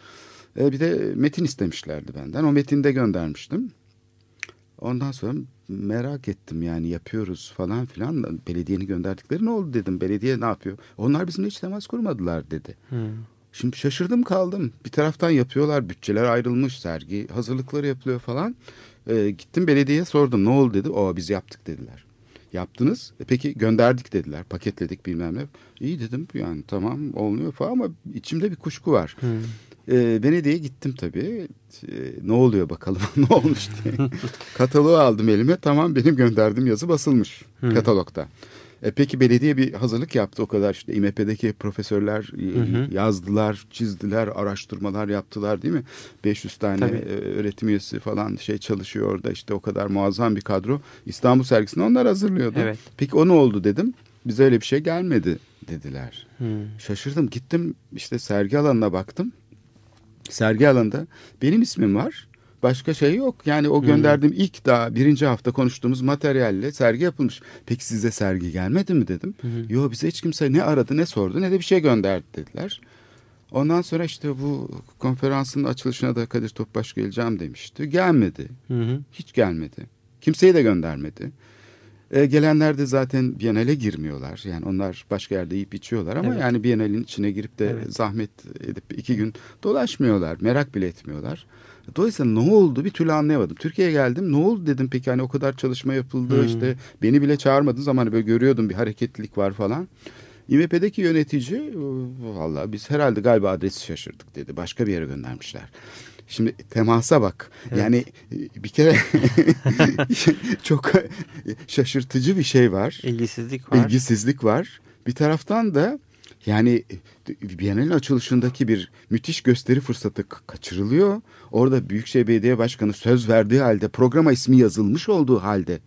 E, bir de metin istemişlerdi benden. O metini de göndermiştim. Ondan sonra merak ettim yani yapıyoruz falan filan. Belediyenin gönderdikleri ne oldu dedim. Belediye ne yapıyor? Onlar bizimle hiç temas kurmadılar dedi. Hı. Şimdi şaşırdım kaldım. Bir taraftan yapıyorlar, bütçeler ayrılmış, sergi hazırlıkları yapılıyor falan. Ee, gittim belediyeye sordum ne oldu dedi. O biz yaptık dediler. Yaptınız. E peki gönderdik dediler. Paketledik bilmem ne. İyi dedim yani tamam olmuyor falan ama içimde bir kuşku var. Hı. Ee, Venedik'e gittim tabii. Ee, ne oluyor bakalım ne olmuş diye. Kataloğu aldım elime. Tamam benim gönderdiğim yazı basılmış Hı. katalogda. E peki belediye bir hazırlık yaptı o kadar işte İMP'deki profesörler e, Hı hı. yazdılar, çizdiler, araştırmalar yaptılar değil mi? 500 tane Tabii. e, öğretim üyesi falan şey çalışıyor orada işte o kadar muazzam bir kadro. İstanbul sergisini onlar hazırlıyordu. Evet. Peki o ne oldu dedim. Bize öyle bir şey gelmedi dediler. Hı. Şaşırdım gittim işte sergi alanına baktım. Sergi alanında benim ismim var. Başka şey yok. Yani o gönderdiğim ilk daha birinci hafta konuştuğumuz materyalle sergi yapılmış. Peki size sergi gelmedi mi dedim. Yo bize hiç kimse ne aradı ne sordu ne de bir şey gönderdi dediler. Ondan sonra işte bu konferansın açılışına da Kadir Topbaş geleceğim demişti. Gelmedi. Hı hı. Hiç gelmedi. Kimseyi de göndermedi. E, gelenler de zaten Biennale girmiyorlar. Yani onlar başka yerde yiyip içiyorlar ama Evet. yani Biennale'nin içine girip de Evet. zahmet edip iki gün dolaşmıyorlar. Merak bile etmiyorlar. Dolayısıyla ne oldu bir türlü anlayamadım. Türkiye'ye geldim ne oldu dedim peki hani o kadar çalışma yapıldı Hmm. işte beni bile çağırmadınız ama hani böyle görüyordum bir hareketlilik var falan. İMP'deki yönetici valla biz herhalde galiba adresi şaşırdık dedi. Başka bir yere göndermişler. Şimdi temasa bak. Evet. Yani e, bir kere çok şaşırtıcı bir şey var. İlgisizlik var. İlgisizlik var. Bir taraftan da yani e, Biennale'nin açılışındaki bir müthiş gösteri fırsatı ka- kaçırılıyor. Orada Büyükşehir Belediye Başkanı söz verdiği halde programa ismi yazılmış olduğu halde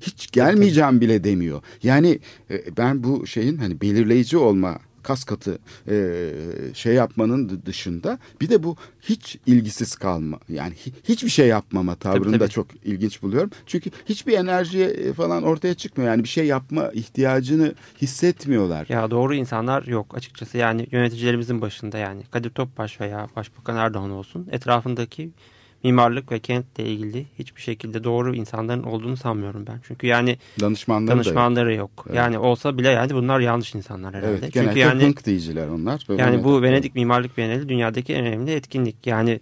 hiç gelmeyeceğim bile demiyor. Yani e, ben bu şeyin hani belirleyici olma kas katı e, şey yapmanın dı- dışında bir de bu hiç ilgisiz kalma yani hi- hiçbir şey yapmama tavrını da tabii. çok ilginç buluyorum. Çünkü hiçbir enerji e, falan ortaya çıkmıyor. Yani bir şey yapma ihtiyacını hissetmiyorlar. Ya doğru insanlar yok açıkçası yani yöneticilerimizin başında yani Kadir Topbaş veya Başbakan Erdoğan olsun etrafındaki mimarlık ve kentle ilgili hiçbir şekilde doğru insanların olduğunu sanmıyorum ben. Çünkü yani Danışmanları da yok. danışmanları yok. Evet. Yani olsa bile yani bunlar yanlış insanlar herhalde. Evet, Çünkü yani hınk diyiciler onlar. Böyle yani bu evet. Venedik Mimarlık Bienali dünyadaki en önemli etkinlik. Yani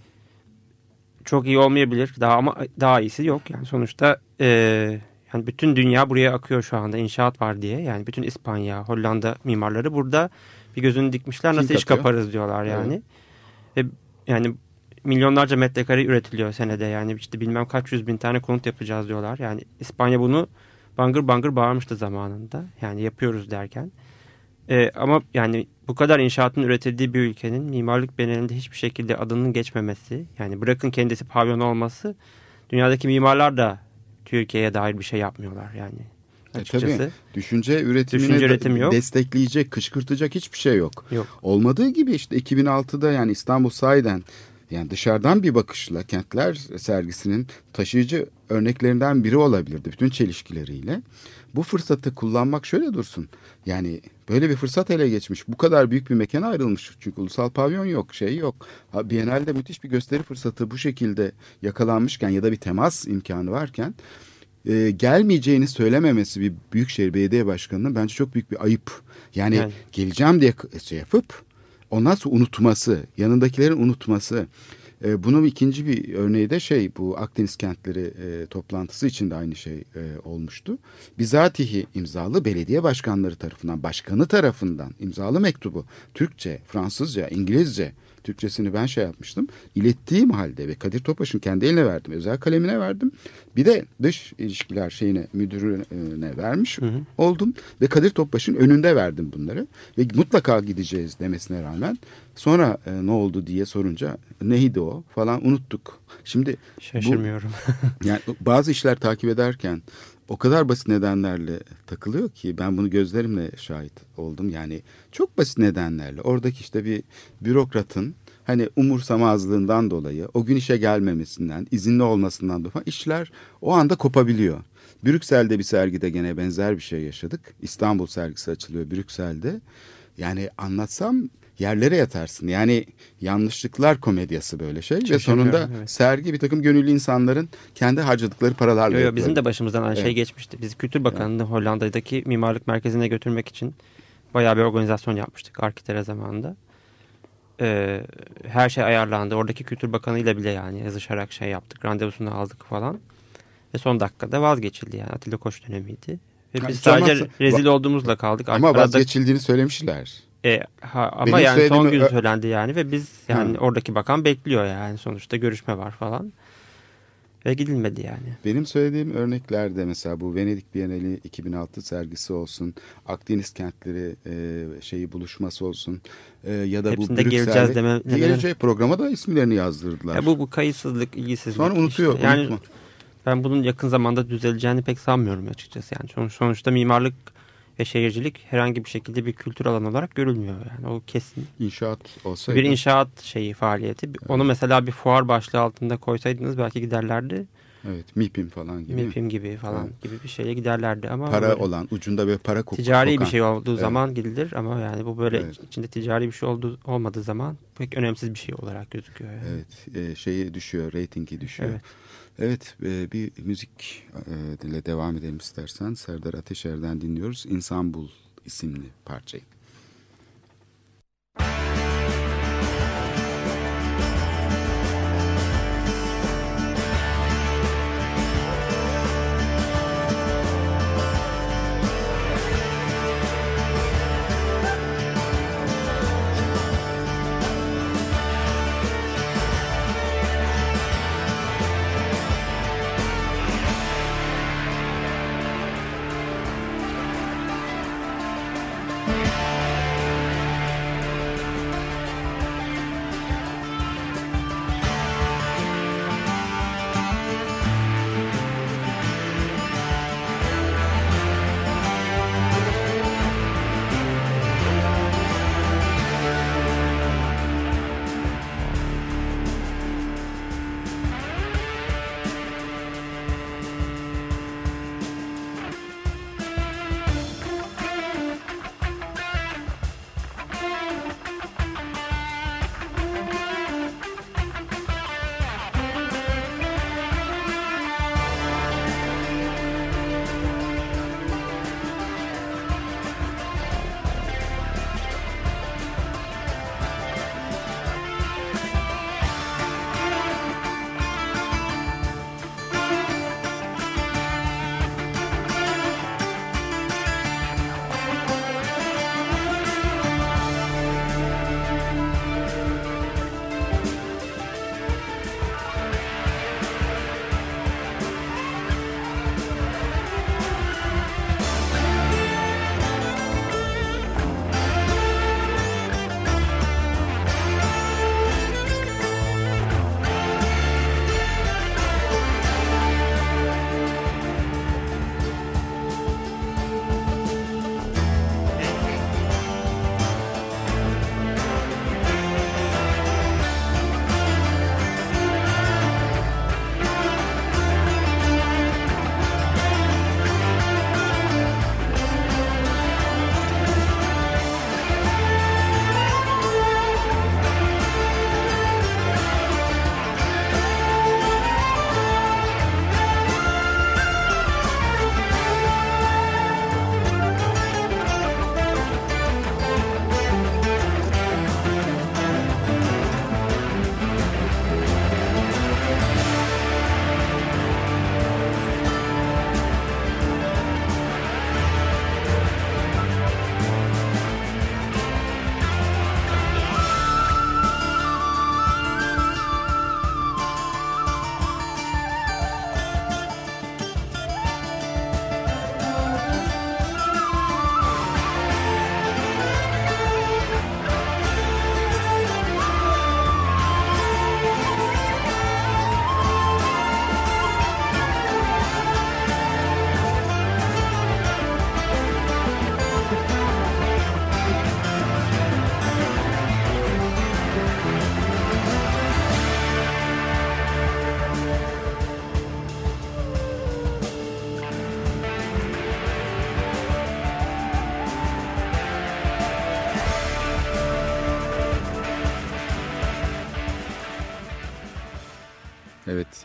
çok iyi olmayabilir daha ama daha iyisi yok. Yani sonuçta e, yani bütün dünya buraya akıyor şu anda inşaat var diye. Yani bütün İspanya, Hollanda mimarları burada bir gözünü dikmişler. Nasıl Fink iş atıyor. kaparız diyorlar yani. Ve yani milyonlarca metrekare üretiliyor senede. Yani işte bilmem kaç yüz bin tane konut yapacağız diyorlar. Yani İspanya bunu bangır bangır bağırmıştı zamanında. Yani yapıyoruz derken. Ee, ama yani bu kadar inşaatın üretildiği bir ülkenin mimarlık benelinde hiçbir şekilde adının geçmemesi, yani bırakın kendisi pavyon olması, dünyadaki mimarlar da Türkiye'ye dair bir şey yapmıyorlar yani. E, Açıkçası tabii. Düşünce üretimine Düşünce de üretimi yok. destekleyecek, kışkırtacak hiçbir şey yok. yok. Olmadığı gibi işte 2006'da yani İstanbul sahiden yani dışarıdan bir bakışla kentler sergisinin taşıyıcı örneklerinden biri olabilirdi bütün çelişkileriyle. Bu fırsatı kullanmak şöyle dursun. Yani böyle bir fırsat ele geçmiş. Bu kadar büyük bir mekana ayrılmış. Çünkü ulusal pavyon yok, şey yok. Biennale'de müthiş bir gösteri fırsatı bu şekilde yakalanmışken ya da bir temas imkanı varken e, gelmeyeceğini söylememesi bir büyükşehir belediye başkanının bence çok büyük bir ayıp. Yani, Yani. geleceğim diye şey yapıp ondan sonra unutması, yanındakilerin unutması. E, bunun ikinci bir örneği de şey bu Akdeniz kentleri e, toplantısı için de aynı şey e, olmuştu. Bizatihi imzalı belediye başkanları tarafından, başkanı tarafından imzalı mektubu Türkçe, Fransızca, İngilizce Türkçesini ben şey yapmıştım. İlettiğim halde ve Kadir Topaş'ın kendi eline verdim. Özel kalemine verdim. Bir de dış ilişkiler şeyine müdürüne vermiş Hı hı. oldum. Ve Kadir Topbaş'ın önünde verdim bunları. Ve mutlaka gideceğiz demesine rağmen sonra e, ne oldu diye sorunca neydi o falan unuttuk. Şimdi Şaşırmıyorum. yani bazı işler takip ederken o kadar basit nedenlerle takılıyor ki ben bunu gözlerimle şahit oldum. Yani çok basit nedenlerle oradaki işte bir bürokratın hani umursamazlığından dolayı o gün işe gelmemesinden izinli olmasından dolayı işler o anda kopabiliyor. Brüksel'de bir sergide gene benzer bir şey yaşadık. İstanbul sergisi açılıyor Brüksel'de. Yani anlatsam yerlere yatarsın. Yani yanlışlıklar komedyası böyle şey. Ve Şaşırmıyorum, sonunda evet. sergi bir takım gönüllü insanların kendi harcadıkları paralarla Yo, yo, bizim de başımızdan aynı şey Evet. geçmişti. Biz Kültür Bakanlığı'nı Hollanda'daki mimarlık merkezine götürmek için bayağı bir organizasyon yapmıştık Arkitere zamanında. Ee, her şey ayarlandı. Oradaki Kültür Bakanı'yla bile yani yazışarak şey yaptık. Randevusunu aldık falan. Ve son dakikada vazgeçildi yani. Atilla Koç dönemiydi. Ve biz hiç sadece olmazsa- rezil olduğumuzla kaldık. Ama Arada- vazgeçildiğini söylemişler. E, ha, ama Benim yani son gün söylendi yani ve biz yani Ha. oradaki bakan bekliyor yani sonuçta görüşme var falan. Ve gidilmedi yani. Benim söylediğim örneklerde mesela bu Venedik Bienali 2006 sergisi olsun, Akdeniz kentleri e, şeyi buluşması olsun e, ya da Hepsinde bu geleceğiz Brüksel'de deme- demeleri. geleceği programa da isimlerini yazdırdılar. Ya bu bu kayıtsızlık, ilgisizlik. Sonra unutuyor, işte. Yani unutma. ben bunun yakın zamanda düzeleceğini pek sanmıyorum açıkçası. Yani sonuç, sonuçta mimarlık ve şehircilik herhangi bir şekilde bir kültür alanı olarak görülmüyor yani o kesin. İnşaat olsaydı. Bir inşaat şeyi faaliyeti. Onu mesela bir fuar başlığı altında koysaydınız belki giderlerdi. Evet, MIPIM falan gibi. MIPIM gibi falan Evet. gibi bir şeye giderlerdi ama Para olan, ucunda böyle para koku, ticari kokan. bir şey olduğu Evet. zaman gidilir ama yani bu böyle Evet. içinde ticari bir şey olduğu, olmadığı zaman pek önemsiz bir şey olarak gözüküyor. Yani. Evet, e, şeyi düşüyor, reytingi düşüyor. Evet. Evet, e, bir müzik e, ile devam edelim istersen. Serdar Ateşer'den dinliyoruz. İnsan isimli parçayı.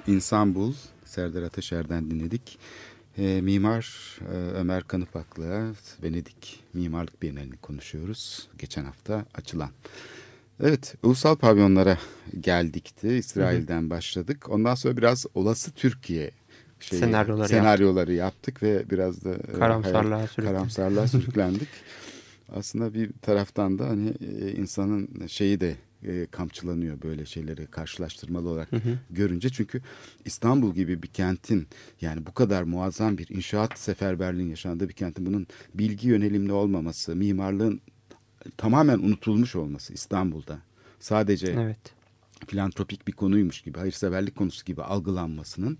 İnsan Bul, Serdar Ateşer'den dinledik. E, Mimar e, Ömer Kanıpak'la Venedik Mimarlık Bienalini konuşuyoruz. Geçen hafta açılan. Evet, ulusal pavyonlara geldikti. İsrail'den başladık. Ondan sonra biraz olası Türkiye şeyi, Senaryoları senaryoları yaptık. ve biraz da e, Karamsarlığa hayal- sürüklendik. karamsarlığa sürüklendik. Aslında bir taraftan da hani e, insanın şeyi de e, kamçılanıyor böyle şeyleri karşılaştırmalı olarak görünce. Çünkü İstanbul gibi bir kentin yani bu kadar muazzam bir inşaat seferberliğin yaşandığı bir kentin bunun bilgi yönelimli olmaması, mimarlığın tamamen unutulmuş olması İstanbul'da. Sadece Evet. filantropik bir konuymuş gibi, hayırseverlik konusu gibi algılanmasının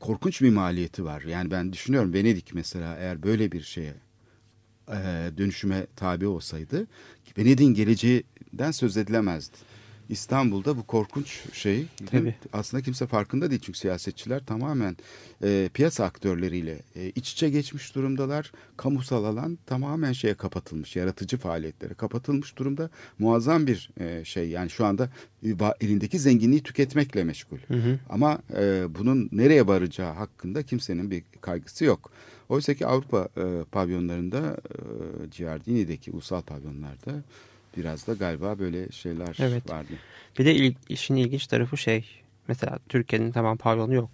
korkunç bir maliyeti var. Yani ben düşünüyorum Venedik mesela eğer böyle bir şeye e, dönüşüme tabi olsaydı Venedik'in geleceğinden söz edilemezdi. İstanbul'da bu korkunç şey Tabii. aslında kimse farkında değil çünkü siyasetçiler tamamen e, piyasa aktörleriyle e, iç içe geçmiş durumdalar. Kamusal alan tamamen şeye kapatılmış, yaratıcı faaliyetlere kapatılmış durumda. Muazzam bir e, şey yani şu anda elindeki zenginliği tüketmekle meşgul. Hı hı. Ama e, bunun nereye varacağı hakkında kimsenin bir kaygısı yok. Oysa ki Avrupa e, pavyonlarında, e, Giardini'deki ulusal pavyonlarda biraz da galiba böyle şeyler Evet. vardı. Bir de il- işin ilginç tarafı şey. Mesela Türkiye'nin tamam pavyonu yok.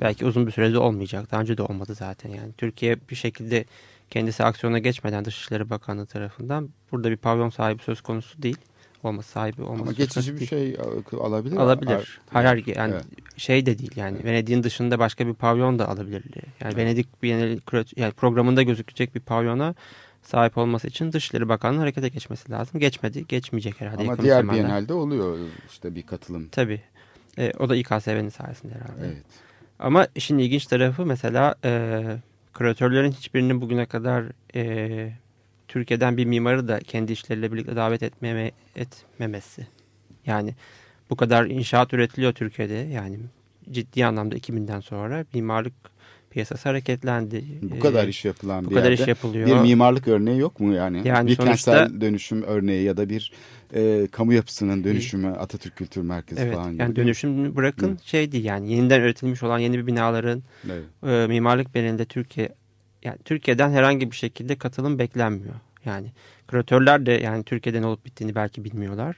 Belki uzun bir sürede olmayacak. Daha önce de olmadı zaten yani. Türkiye bir şekilde kendisi aksiyona geçmeden Dışişleri Bakanlığı tarafından burada bir pavyon sahibi söz konusu değil. Olması sahibi olması Ama geçici bir değil. şey e, alabilir. alabilir. Hayır hayır yani Evet. şey de değil yani Venedik'in dışında başka bir pavyon da alabilir. Yani Venedik Bienali yani programında gözükecek bir pavyona sahip olması için Dışişleri Bakanlığı harekete geçmesi lazım. Geçmedi. Geçmeyecek herhalde. Ama diğer. Biennale'de oluyor işte bir katılım. Tabii. E, o da İKSV'nin sayesinde herhalde. Evet. Ama işin ilginç tarafı mesela e, küratörlerin hiçbirinin bugüne kadar e, Türkiye'den bir mimarı da kendi işleriyle birlikte davet etmeme, etmemesi. Yani bu kadar inşaat üretiliyor Türkiye'de. Yani ciddi anlamda 2000'den sonra mimarlık piyasası hareketlendi. Bu kadar iş yapılan bu bir kadar yerde iş yapılıyor. bir mimarlık örneği yok mu yani? Yani bir sonuçta- kentsel dönüşüm örneği ya da bir e, kamu yapısının dönüşümü Atatürk Kültür Merkezi Evet, falan gibi. yani değil mi? dönüşüm bırakın Hı. şey değil yani yeniden üretilmiş olan yeni bir binaların Evet. e, mimarlık belirinde Türkiye yani Türkiye'den herhangi bir şekilde katılım beklenmiyor. Yani küratörler de yani Türkiye'de ne olup bittiğini belki bilmiyorlar.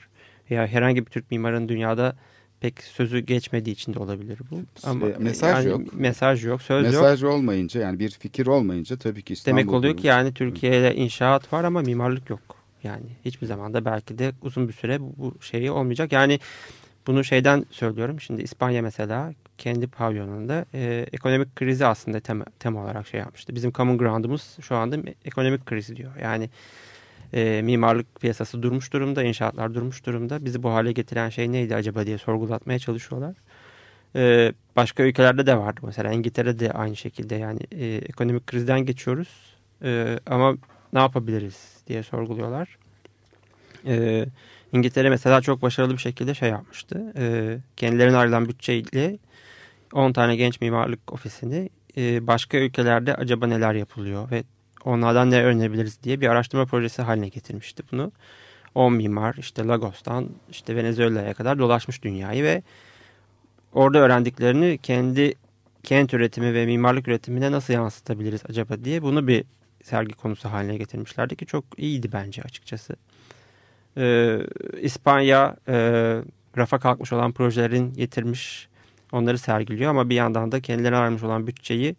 Ya herhangi bir Türk mimarın dünyada pek sözü geçmediği için de olabilir bu. Ama E, mesaj yani yok. Mesaj yok, söz yok. Mesaj olmayınca yani bir fikir olmayınca tabii ki İstanbul Demek oluyor ki yani Türkiye'de inşaat var ama mimarlık yok. Yani hiçbir zaman da belki de uzun bir süre bu, bu şeyi olmayacak. Yani bunu şeyden söylüyorum. Şimdi İspanya mesela kendi pavyonunda e, ekonomik krizi aslında tema, tema olarak şey yapmıştı. Bizim common ground'umuz şu anda ekonomik kriz diyor. Yani e, mimarlık piyasası durmuş durumda, inşaatlar durmuş durumda. Bizi bu hale getiren şey neydi acaba diye sorgulatmaya çalışıyorlar. E, başka ülkelerde de vardı. Mesela İngiltere'de aynı şekilde yani e, ekonomik krizden geçiyoruz. E, ama ne yapabiliriz diye sorguluyorlar. E, İngiltere mesela çok başarılı bir şekilde şey yapmıştı. E, kendilerine ayrılan bütçeyle 10 tane genç mimarlık ofisini e, başka ülkelerde acaba neler yapılıyor ve onlardan ne öğrenebiliriz diye bir araştırma projesi haline getirmişti bunu. 10 mimar işte Lagos'tan işte Venezuela'ya kadar dolaşmış dünyayı ve orada öğrendiklerini kendi kent üretimi ve mimarlık üretimine nasıl yansıtabiliriz acaba diye bunu bir sergi konusu haline getirmişlerdi ki çok iyiydi bence açıkçası. Ee, İspanya e, rafa kalkmış olan projelerin getirmiş onları sergiliyor ama bir yandan da kendilerine vermiş olan bütçeyi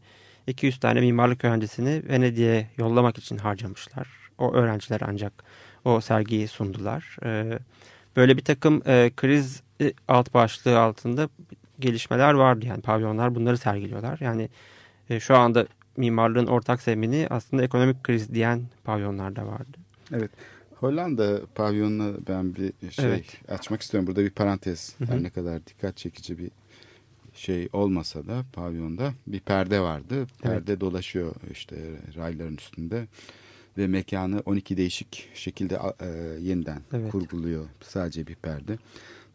200 tane mimarlık öğrencisini Venedik'e yollamak için harcamışlar. O öğrenciler ancak o sergiyi sundular. Ee, böyle bir takım e, kriz e, alt başlığı altında gelişmeler vardı. Yani pavyonlar bunları sergiliyorlar. Yani e, şu anda mimarlığın ortak zemini aslında ekonomik kriz diyen pavyonlar da vardı. Evet. Hollanda pavyonunu ben bir şey Evet. açmak istiyorum. Burada bir parantez. Hı hı. Her ne kadar dikkat çekici bir şey olmasa da pavyonda bir perde vardı. Perde dolaşıyor işte rayların üstünde ve mekanı 12 değişik şekilde e, yeniden Evet. kurguluyor. Sadece bir perde.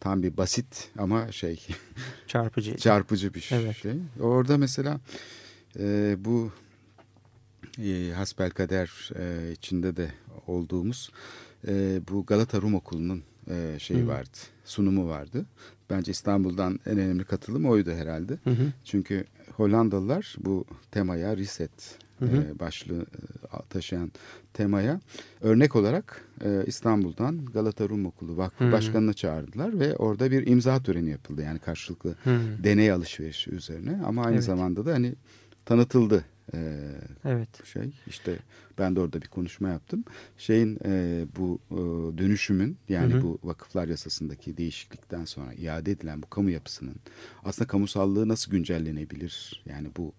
Tam bir basit ama şey Çarpıcı. çarpıcı bir Evet. şey. Orada mesela e, bu e, hasbelkader e, içinde de olduğumuz e, bu Galata Rum Okulu'nun e, şeyi Hı. vardı, sunumu vardı. Bence İstanbul'dan en önemli katılım oydu herhalde. Hı hı. Çünkü Hollandalılar bu temaya reset Hı hı. e, başlığı e, taşıyan temaya örnek olarak e, İstanbul'dan Galata Rum Okulu Vakfı Hı. Başkanı'nı çağırdılar ve orada bir imza töreni yapıldı. Yani karşılıklı Hı. deney alışverişi üzerine ama aynı Evet. zamanda da hani tanıtıldı e, Evet. şey işte ben de orada bir konuşma yaptım şeyin e, bu e, dönüşümün yani Hı hı. bu vakıflar yasasındaki değişiklikten sonra iade edilen bu kamu yapısının aslında kamusallığı nasıl güncellenebilir yani bu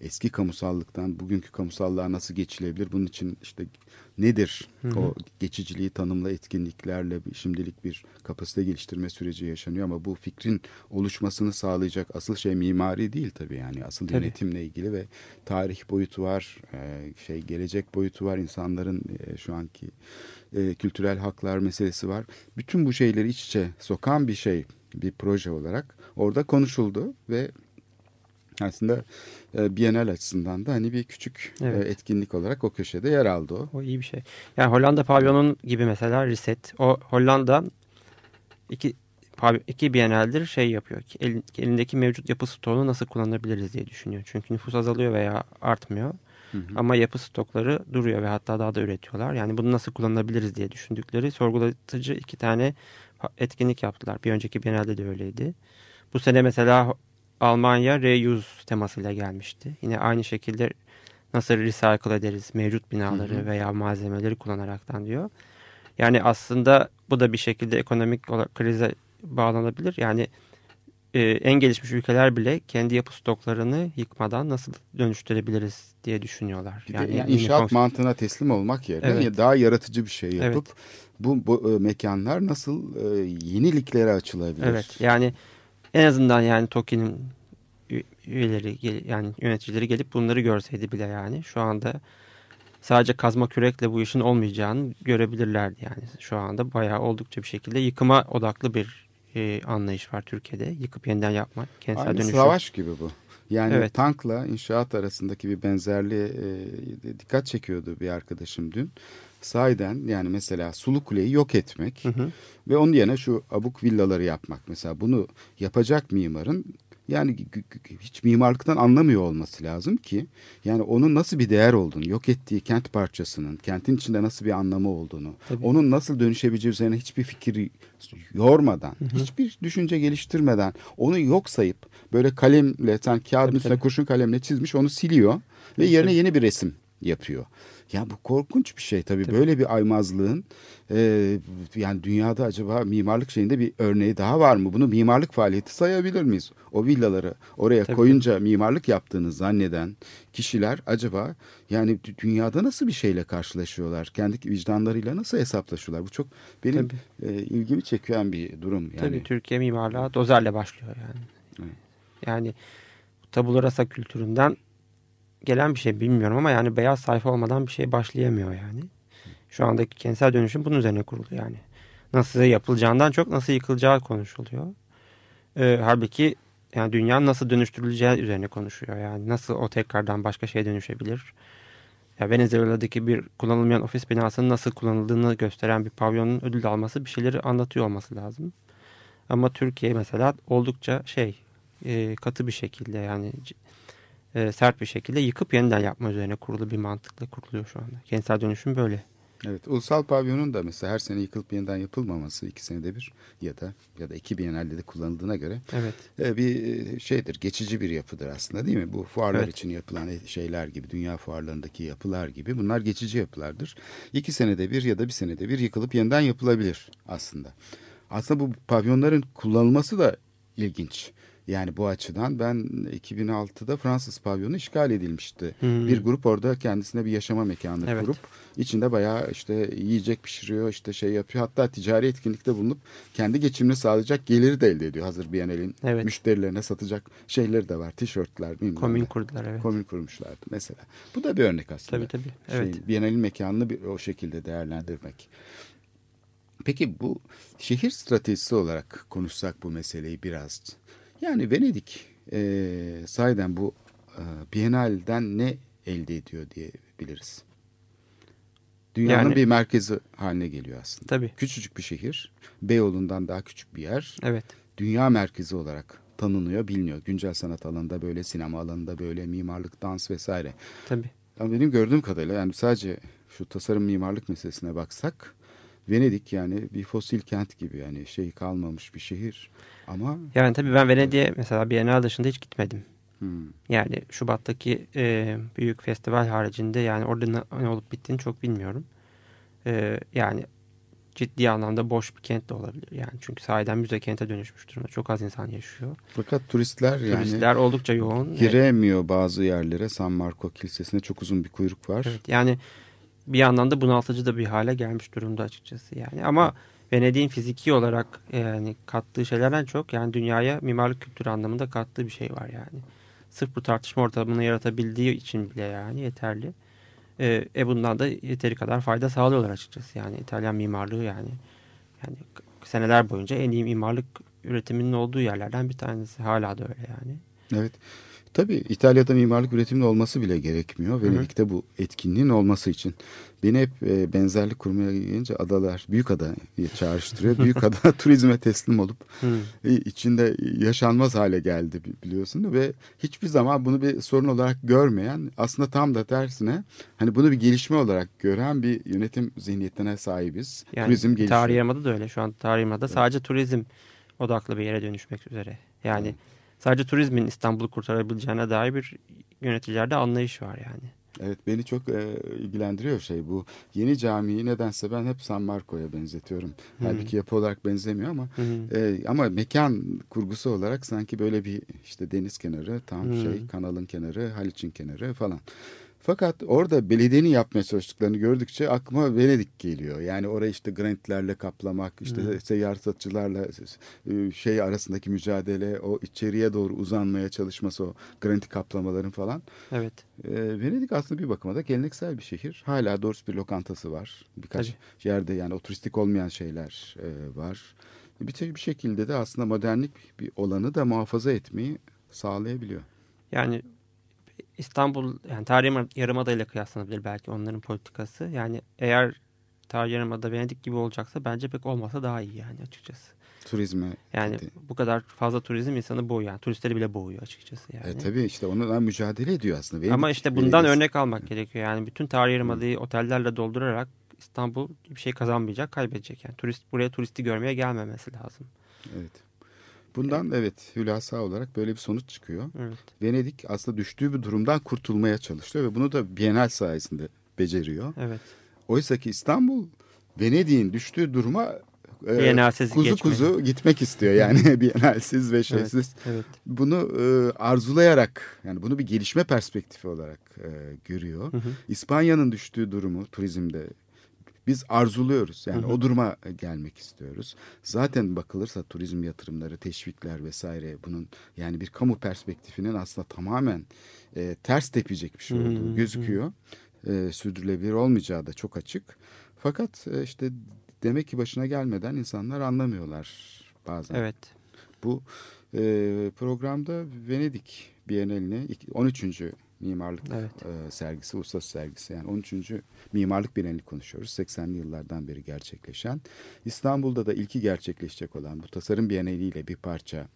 eski kamusallıktan bugünkü kamusallığa nasıl geçilebilir? Bunun için işte nedir Hı hı. o geçiciliği tanımla etkinliklerle şimdilik bir kapasite geliştirme süreci yaşanıyor ama bu fikrin oluşmasını sağlayacak asıl şey mimari değil tabii yani asıl Tabii. yönetimle ilgili ve tarih boyutu var, e, şey gelecek boyutu var, insanların e, şu anki e, kültürel haklar meselesi var. Bütün bu şeyleri iç içe sokan bir şey, bir proje olarak orada konuşuldu ve aslında e, Bienal açısından da hani bir küçük e, Evet. etkinlik olarak o köşede yer aldı o. O iyi bir şey. Yani Hollanda pavyonun gibi mesela Reset. O Hollanda iki iki Biennale'dir şey yapıyor. ki elin- elindeki mevcut yapı stoğunu nasıl kullanabiliriz diye düşünüyor. Çünkü nüfus azalıyor veya artmıyor. Ama yapı stokları duruyor ve hatta daha da üretiyorlar. Yani bunu nasıl kullanabiliriz diye düşündükleri sorgulatıcı iki tane etkinlik yaptılar. Bir önceki Biennale'de de öyleydi. Bu sene mesela Almanya reuse temasıyla gelmişti. Yine aynı şekilde nasıl recycle ederiz mevcut binaları veya malzemeleri kullanaraktan diyor. Yani aslında bu da bir şekilde ekonomik olarak krize bağlanabilir. Yani e, en gelişmiş ülkeler bile kendi yapı stoklarını yıkmadan nasıl dönüştürebiliriz diye düşünüyorlar. Bir Yani yani inşaat fonks- mantığına teslim olmak yerine Evet. daha yaratıcı bir şey yapıp Evet. bu, bu e, mekanlar nasıl e, yeniliklere açılabilir? Evet yani en azından yani TOKİ'nin üyeleri yani yöneticileri gelip bunları görseydi bile yani şu anda sadece kazma kürekle bu işin olmayacağını görebilirlerdi yani şu anda bayağı oldukça bir şekilde yıkıma odaklı bir e, anlayış var Türkiye'de yıkıp yeniden yapmak kentsel Aynı dönüşüm. savaş gibi bu. Yani Evet. tankla inşaat arasındaki bir benzerliğe e, dikkat çekiyordu bir arkadaşım dün. Sahiden yani mesela Sulu Kule'yi yok etmek Hı hı. ve onun yerine şu abuk villaları yapmak. Mesela bunu yapacak mimarın yani hiç mimarlıktan anlamıyor olması lazım ki yani onun nasıl bir değer olduğunu, yok ettiği kent parçasının, kentin içinde nasıl bir anlamı olduğunu, Tabii. onun nasıl dönüşebileceği üzerine hiçbir fikir yormadan, hiçbir düşünce geliştirmeden onu yok sayıp böyle kalemle sen kağıdın Tabii, üstüne tabii. kurşun kalemle çizmiş onu siliyor ve yerine yeni bir resim yapıyor. Ya bu korkunç bir şey tabii. Tabii. Böyle bir aymazlığın e, yani dünyada acaba mimarlık şeyinde bir örneği daha var mı? Bunu mimarlık faaliyeti sayabilir miyiz? O villaları oraya Tabii, koyunca mimarlık yaptığını zanneden kişiler acaba yani dü- dünyada nasıl bir şeyle karşılaşıyorlar? Kendi vicdanlarıyla nasıl hesaplaşıyorlar? Bu çok benim e, ilgimi çeken bir durum. Yani Tabii Türkiye mimarlığa dozerle başlıyor yani. Evet. Yani tabula rasa kültüründen gelen bir şey bilmiyorum ama yani beyaz sayfa olmadan bir şey başlayamıyor yani. Şu andaki kentsel dönüşüm bunun üzerine kurulu yani. Nasıl yapılacağından çok nasıl yıkılacağı konuşuluyor. Ee, halbuki yani dünyanın nasıl dönüştürüleceği üzerine konuşuyor. Yani nasıl o tekrardan başka şeye dönüşebilir. Ya Venezuela'daki bir kullanılmayan ofis binasının nasıl kullanıldığını gösteren bir pavyonun ödül alması bir şeyleri anlatıyor olması lazım. Ama Türkiye mesela oldukça şey e, katı bir şekilde yani e, sert bir şekilde yıkıp yeniden yapma üzerine kurulu bir mantıkla kuruluyor şu anda. Kentsel dönüşüm böyle. Evet, ulusal pavyonun da mesela her sene yıkılıp yeniden yapılmaması iki senede bir ya da ya da iki bienalde de kullanıldığına göre Evet. e, bir e, şeydir, geçici bir yapıdır aslında değil mi? Bu fuarlar Evet. için yapılan şeyler gibi, dünya fuarlarındaki yapılar gibi bunlar geçici yapılardır. İki senede bir ya da bir senede bir yıkılıp yeniden yapılabilir aslında. Aslında bu pavyonların kullanılması da ilginç. Yani bu açıdan ben 2006'da Fransız pavyonu işgal edilmişti. Hmm. Bir grup orada kendisine bir yaşama mekanı Evet. kurup içinde bayağı işte yiyecek pişiriyor, işte şey yapıyor. Hatta ticari etkinlikte bulunup kendi geçimini sağlayacak geliri de elde ediyor. Hazır Biennale'in Evet. müşterilerine satacak şeyleri de var. Tişörtler, bilmem Komün kurdular evet. Komün kurmuşlardı mesela. Bu da bir örnek aslında. Tabii tabii. Şeyin, Evet. Biennale'in mekanını bir, o şekilde değerlendirmek. Peki bu şehir stratejisi olarak konuşsak bu meseleyi biraz. Yani Venedik e, sahiden bu e, Biennale'den ne elde ediyor diyebiliriz. Dünyanın Yani- bir merkezi haline geliyor aslında. Tabii. Küçücük bir şehir. Beyoğlu'ndan daha küçük bir yer. Evet. Dünya merkezi olarak tanınıyor, biliniyor. Güncel sanat alanında böyle, sinema alanında böyle, mimarlık, dans vesaire. Tabii. Ama benim gördüğüm kadarıyla yani sadece şu tasarım mimarlık meselesine baksak Venedik yani bir fosil kent gibi yani şey kalmamış bir şehir ama Yani tabii ben Venedik'e mesela Biennale dışında hiç gitmedim. hmm, Yani Şubat'taki e, büyük festival haricinde yani orada ne, olup bittiğini çok bilmiyorum. E, yani ciddi anlamda boş bir kent de olabilir. Yani çünkü sahiden müze kente dönüşmüş durumda. Çok az insan yaşıyor. Fakat turistler yani Turistler oldukça yoğun. giremiyor bazı yerlere. San Marco Kilisesi'ne çok uzun bir kuyruk var. Evet, yani bir yandan da bunaltıcı da bir hale gelmiş durumda açıkçası yani. Ama Venedik'in fiziki olarak yani kattığı şeylerden çok yani dünyaya mimarlık kültürü anlamında kattığı bir şey var yani. Sırf bu tartışma ortamını yaratabildiği için bile yani yeterli. Ee, e bundan da yeteri kadar fayda sağlıyorlar açıkçası. Yani İtalyan mimarlığı yani yani seneler boyunca en iyi mimarlık üretiminin olduğu yerlerden bir tanesi. Hala da öyle yani. Evet. Tabii İtalya'da mimarlık üretiminin olması bile gerekmiyor. Venedik'te bu etkinliğin olması için. Beni hep e, benzerlik kurmaya gelince adalar, büyük ada çağrıştırıyor. büyük ada turizme teslim olup e, içinde yaşanmaz hale geldi biliyorsun. Ve hiçbir zaman bunu bir sorun olarak görmeyen aslında tam da tersine hani bunu bir gelişme olarak gören bir yönetim zihniyetine sahibiz. Yani Turizm gelişiyor. Yarımada da öyle. Şu an Yarımada evet. sadece turizm odaklı bir yere dönüşmek üzere. Yani evet. Sadece turizmin İstanbul'u kurtarabileceğine dair bir yöneticilerde anlayış var yani. Evet beni çok e, ilgilendiriyor şey bu. Yeni camiyi nedense ben hep San Marco'ya benzetiyorum. Hı. Halbuki yapı olarak benzemiyor ama e, ama mekan kurgusu olarak sanki böyle bir işte deniz kenarı, tam Hı. şey, kanalın kenarı, Haliç'in kenarı falan. Fakat orada belediyenin yapmaya çalıştıklarını gördükçe aklıma Venedik geliyor. Yani orayı işte granitlerle kaplamak, işte hmm. seyyar satıcılarla e, şey arasındaki mücadele, o içeriye doğru uzanmaya çalışması, o granit kaplamaların falan. Evet. Ee, Venedik aslında bir bakıma da geleneksel bir şehir. Hala doğrusu bir lokantası var. Birkaç Tabii. yerde yani o turistik olmayan şeyler e, var. Bir, bir şekilde de aslında modernlik bir olanı da muhafaza etmeyi sağlayabiliyor. Yani İstanbul yani Tarihi Yarımada ile kıyaslanabilir belki onların politikası. Yani eğer Tarihi Yarımada Venedik gibi olacaksa bence pek olmasa daha iyi yani açıkçası. Turizme. Yani hadi. bu kadar fazla turizm insanı boğuyor. Yani turistleri bile boğuyor açıkçası yani. E, tabii işte onunla mücadele ediyor aslında. Venedik, Ama işte bundan Venedik. örnek almak gerekiyor. Yani bütün Tarihi Yarımada'yı otellerle doldurarak İstanbul bir şey kazanmayacak, kaybedecek. Yani turist buraya turisti görmeye gelmemesi lazım. Evet. Bundan evet hülasa olarak böyle bir sonuç çıkıyor. Evet. Venedik aslında düştüğü bir durumdan kurtulmaya çalışıyor ve bunu da Bienal sayesinde beceriyor. Evet. Oysa ki İstanbul Venedik'in düştüğü duruma e, kuzu geçmeyi. kuzu gitmek istiyor yani Bienalsiz ve şeysiz. Evet, evet. Bunu e, arzulayarak yani bunu bir gelişme perspektifi olarak e, görüyor. İspanya'nın düştüğü durumu turizmde biz arzuluyoruz. Yani hı hı. o duruma gelmek istiyoruz. Zaten bakılırsa turizm yatırımları, teşvikler vesaire bunun yani bir kamu perspektifinin aslında tamamen e, ters tepecek bir şey olduğu hı hı. gözüküyor. E, sürdürülebilir olmayacağı da çok açık. Fakat e, işte demek ki başına gelmeden insanlar anlamıyorlar bazen. Evet. Bu e, programda Venedik Bienalini 13 mimarlık evet. e, sergisi, uluslararası sergisi. Yani 13. mimarlık bienali konuşuyoruz. 80'li yıllardan beri gerçekleşen. İstanbul'da da ilki gerçekleşecek olan bu tasarım bienaliyle bir parça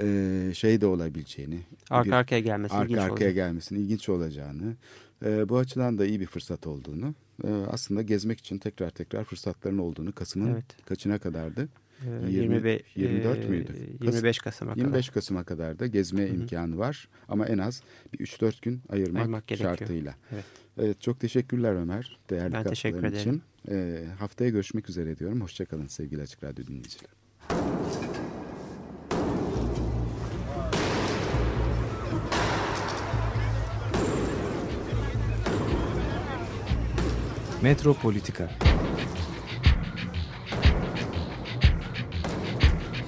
e, şey de olabileceğini. Arka bir, arkaya gelmesi arka ilginç arkaya olacak. gelmesinin ilginç olacağını. E, bu açıdan da iyi bir fırsat olduğunu. E, aslında gezmek için tekrar tekrar fırsatların olduğunu Kasım'ın evet. kaçına kadardı? 20, 20, 24 e, müydü? 25 Kasım'a 25 kadar. Kasım'a kadar da gezme Hı-hı. imkanı var. Ama en az bir 3-4 gün ayırmak, ayırmak şartıyla. Evet. evet. Çok teşekkürler Ömer. Değerli ben teşekkür ederim. için. Ee, haftaya görüşmek üzere diyorum. Hoşçakalın sevgili Açık Radyo dinleyiciler. Metropolitika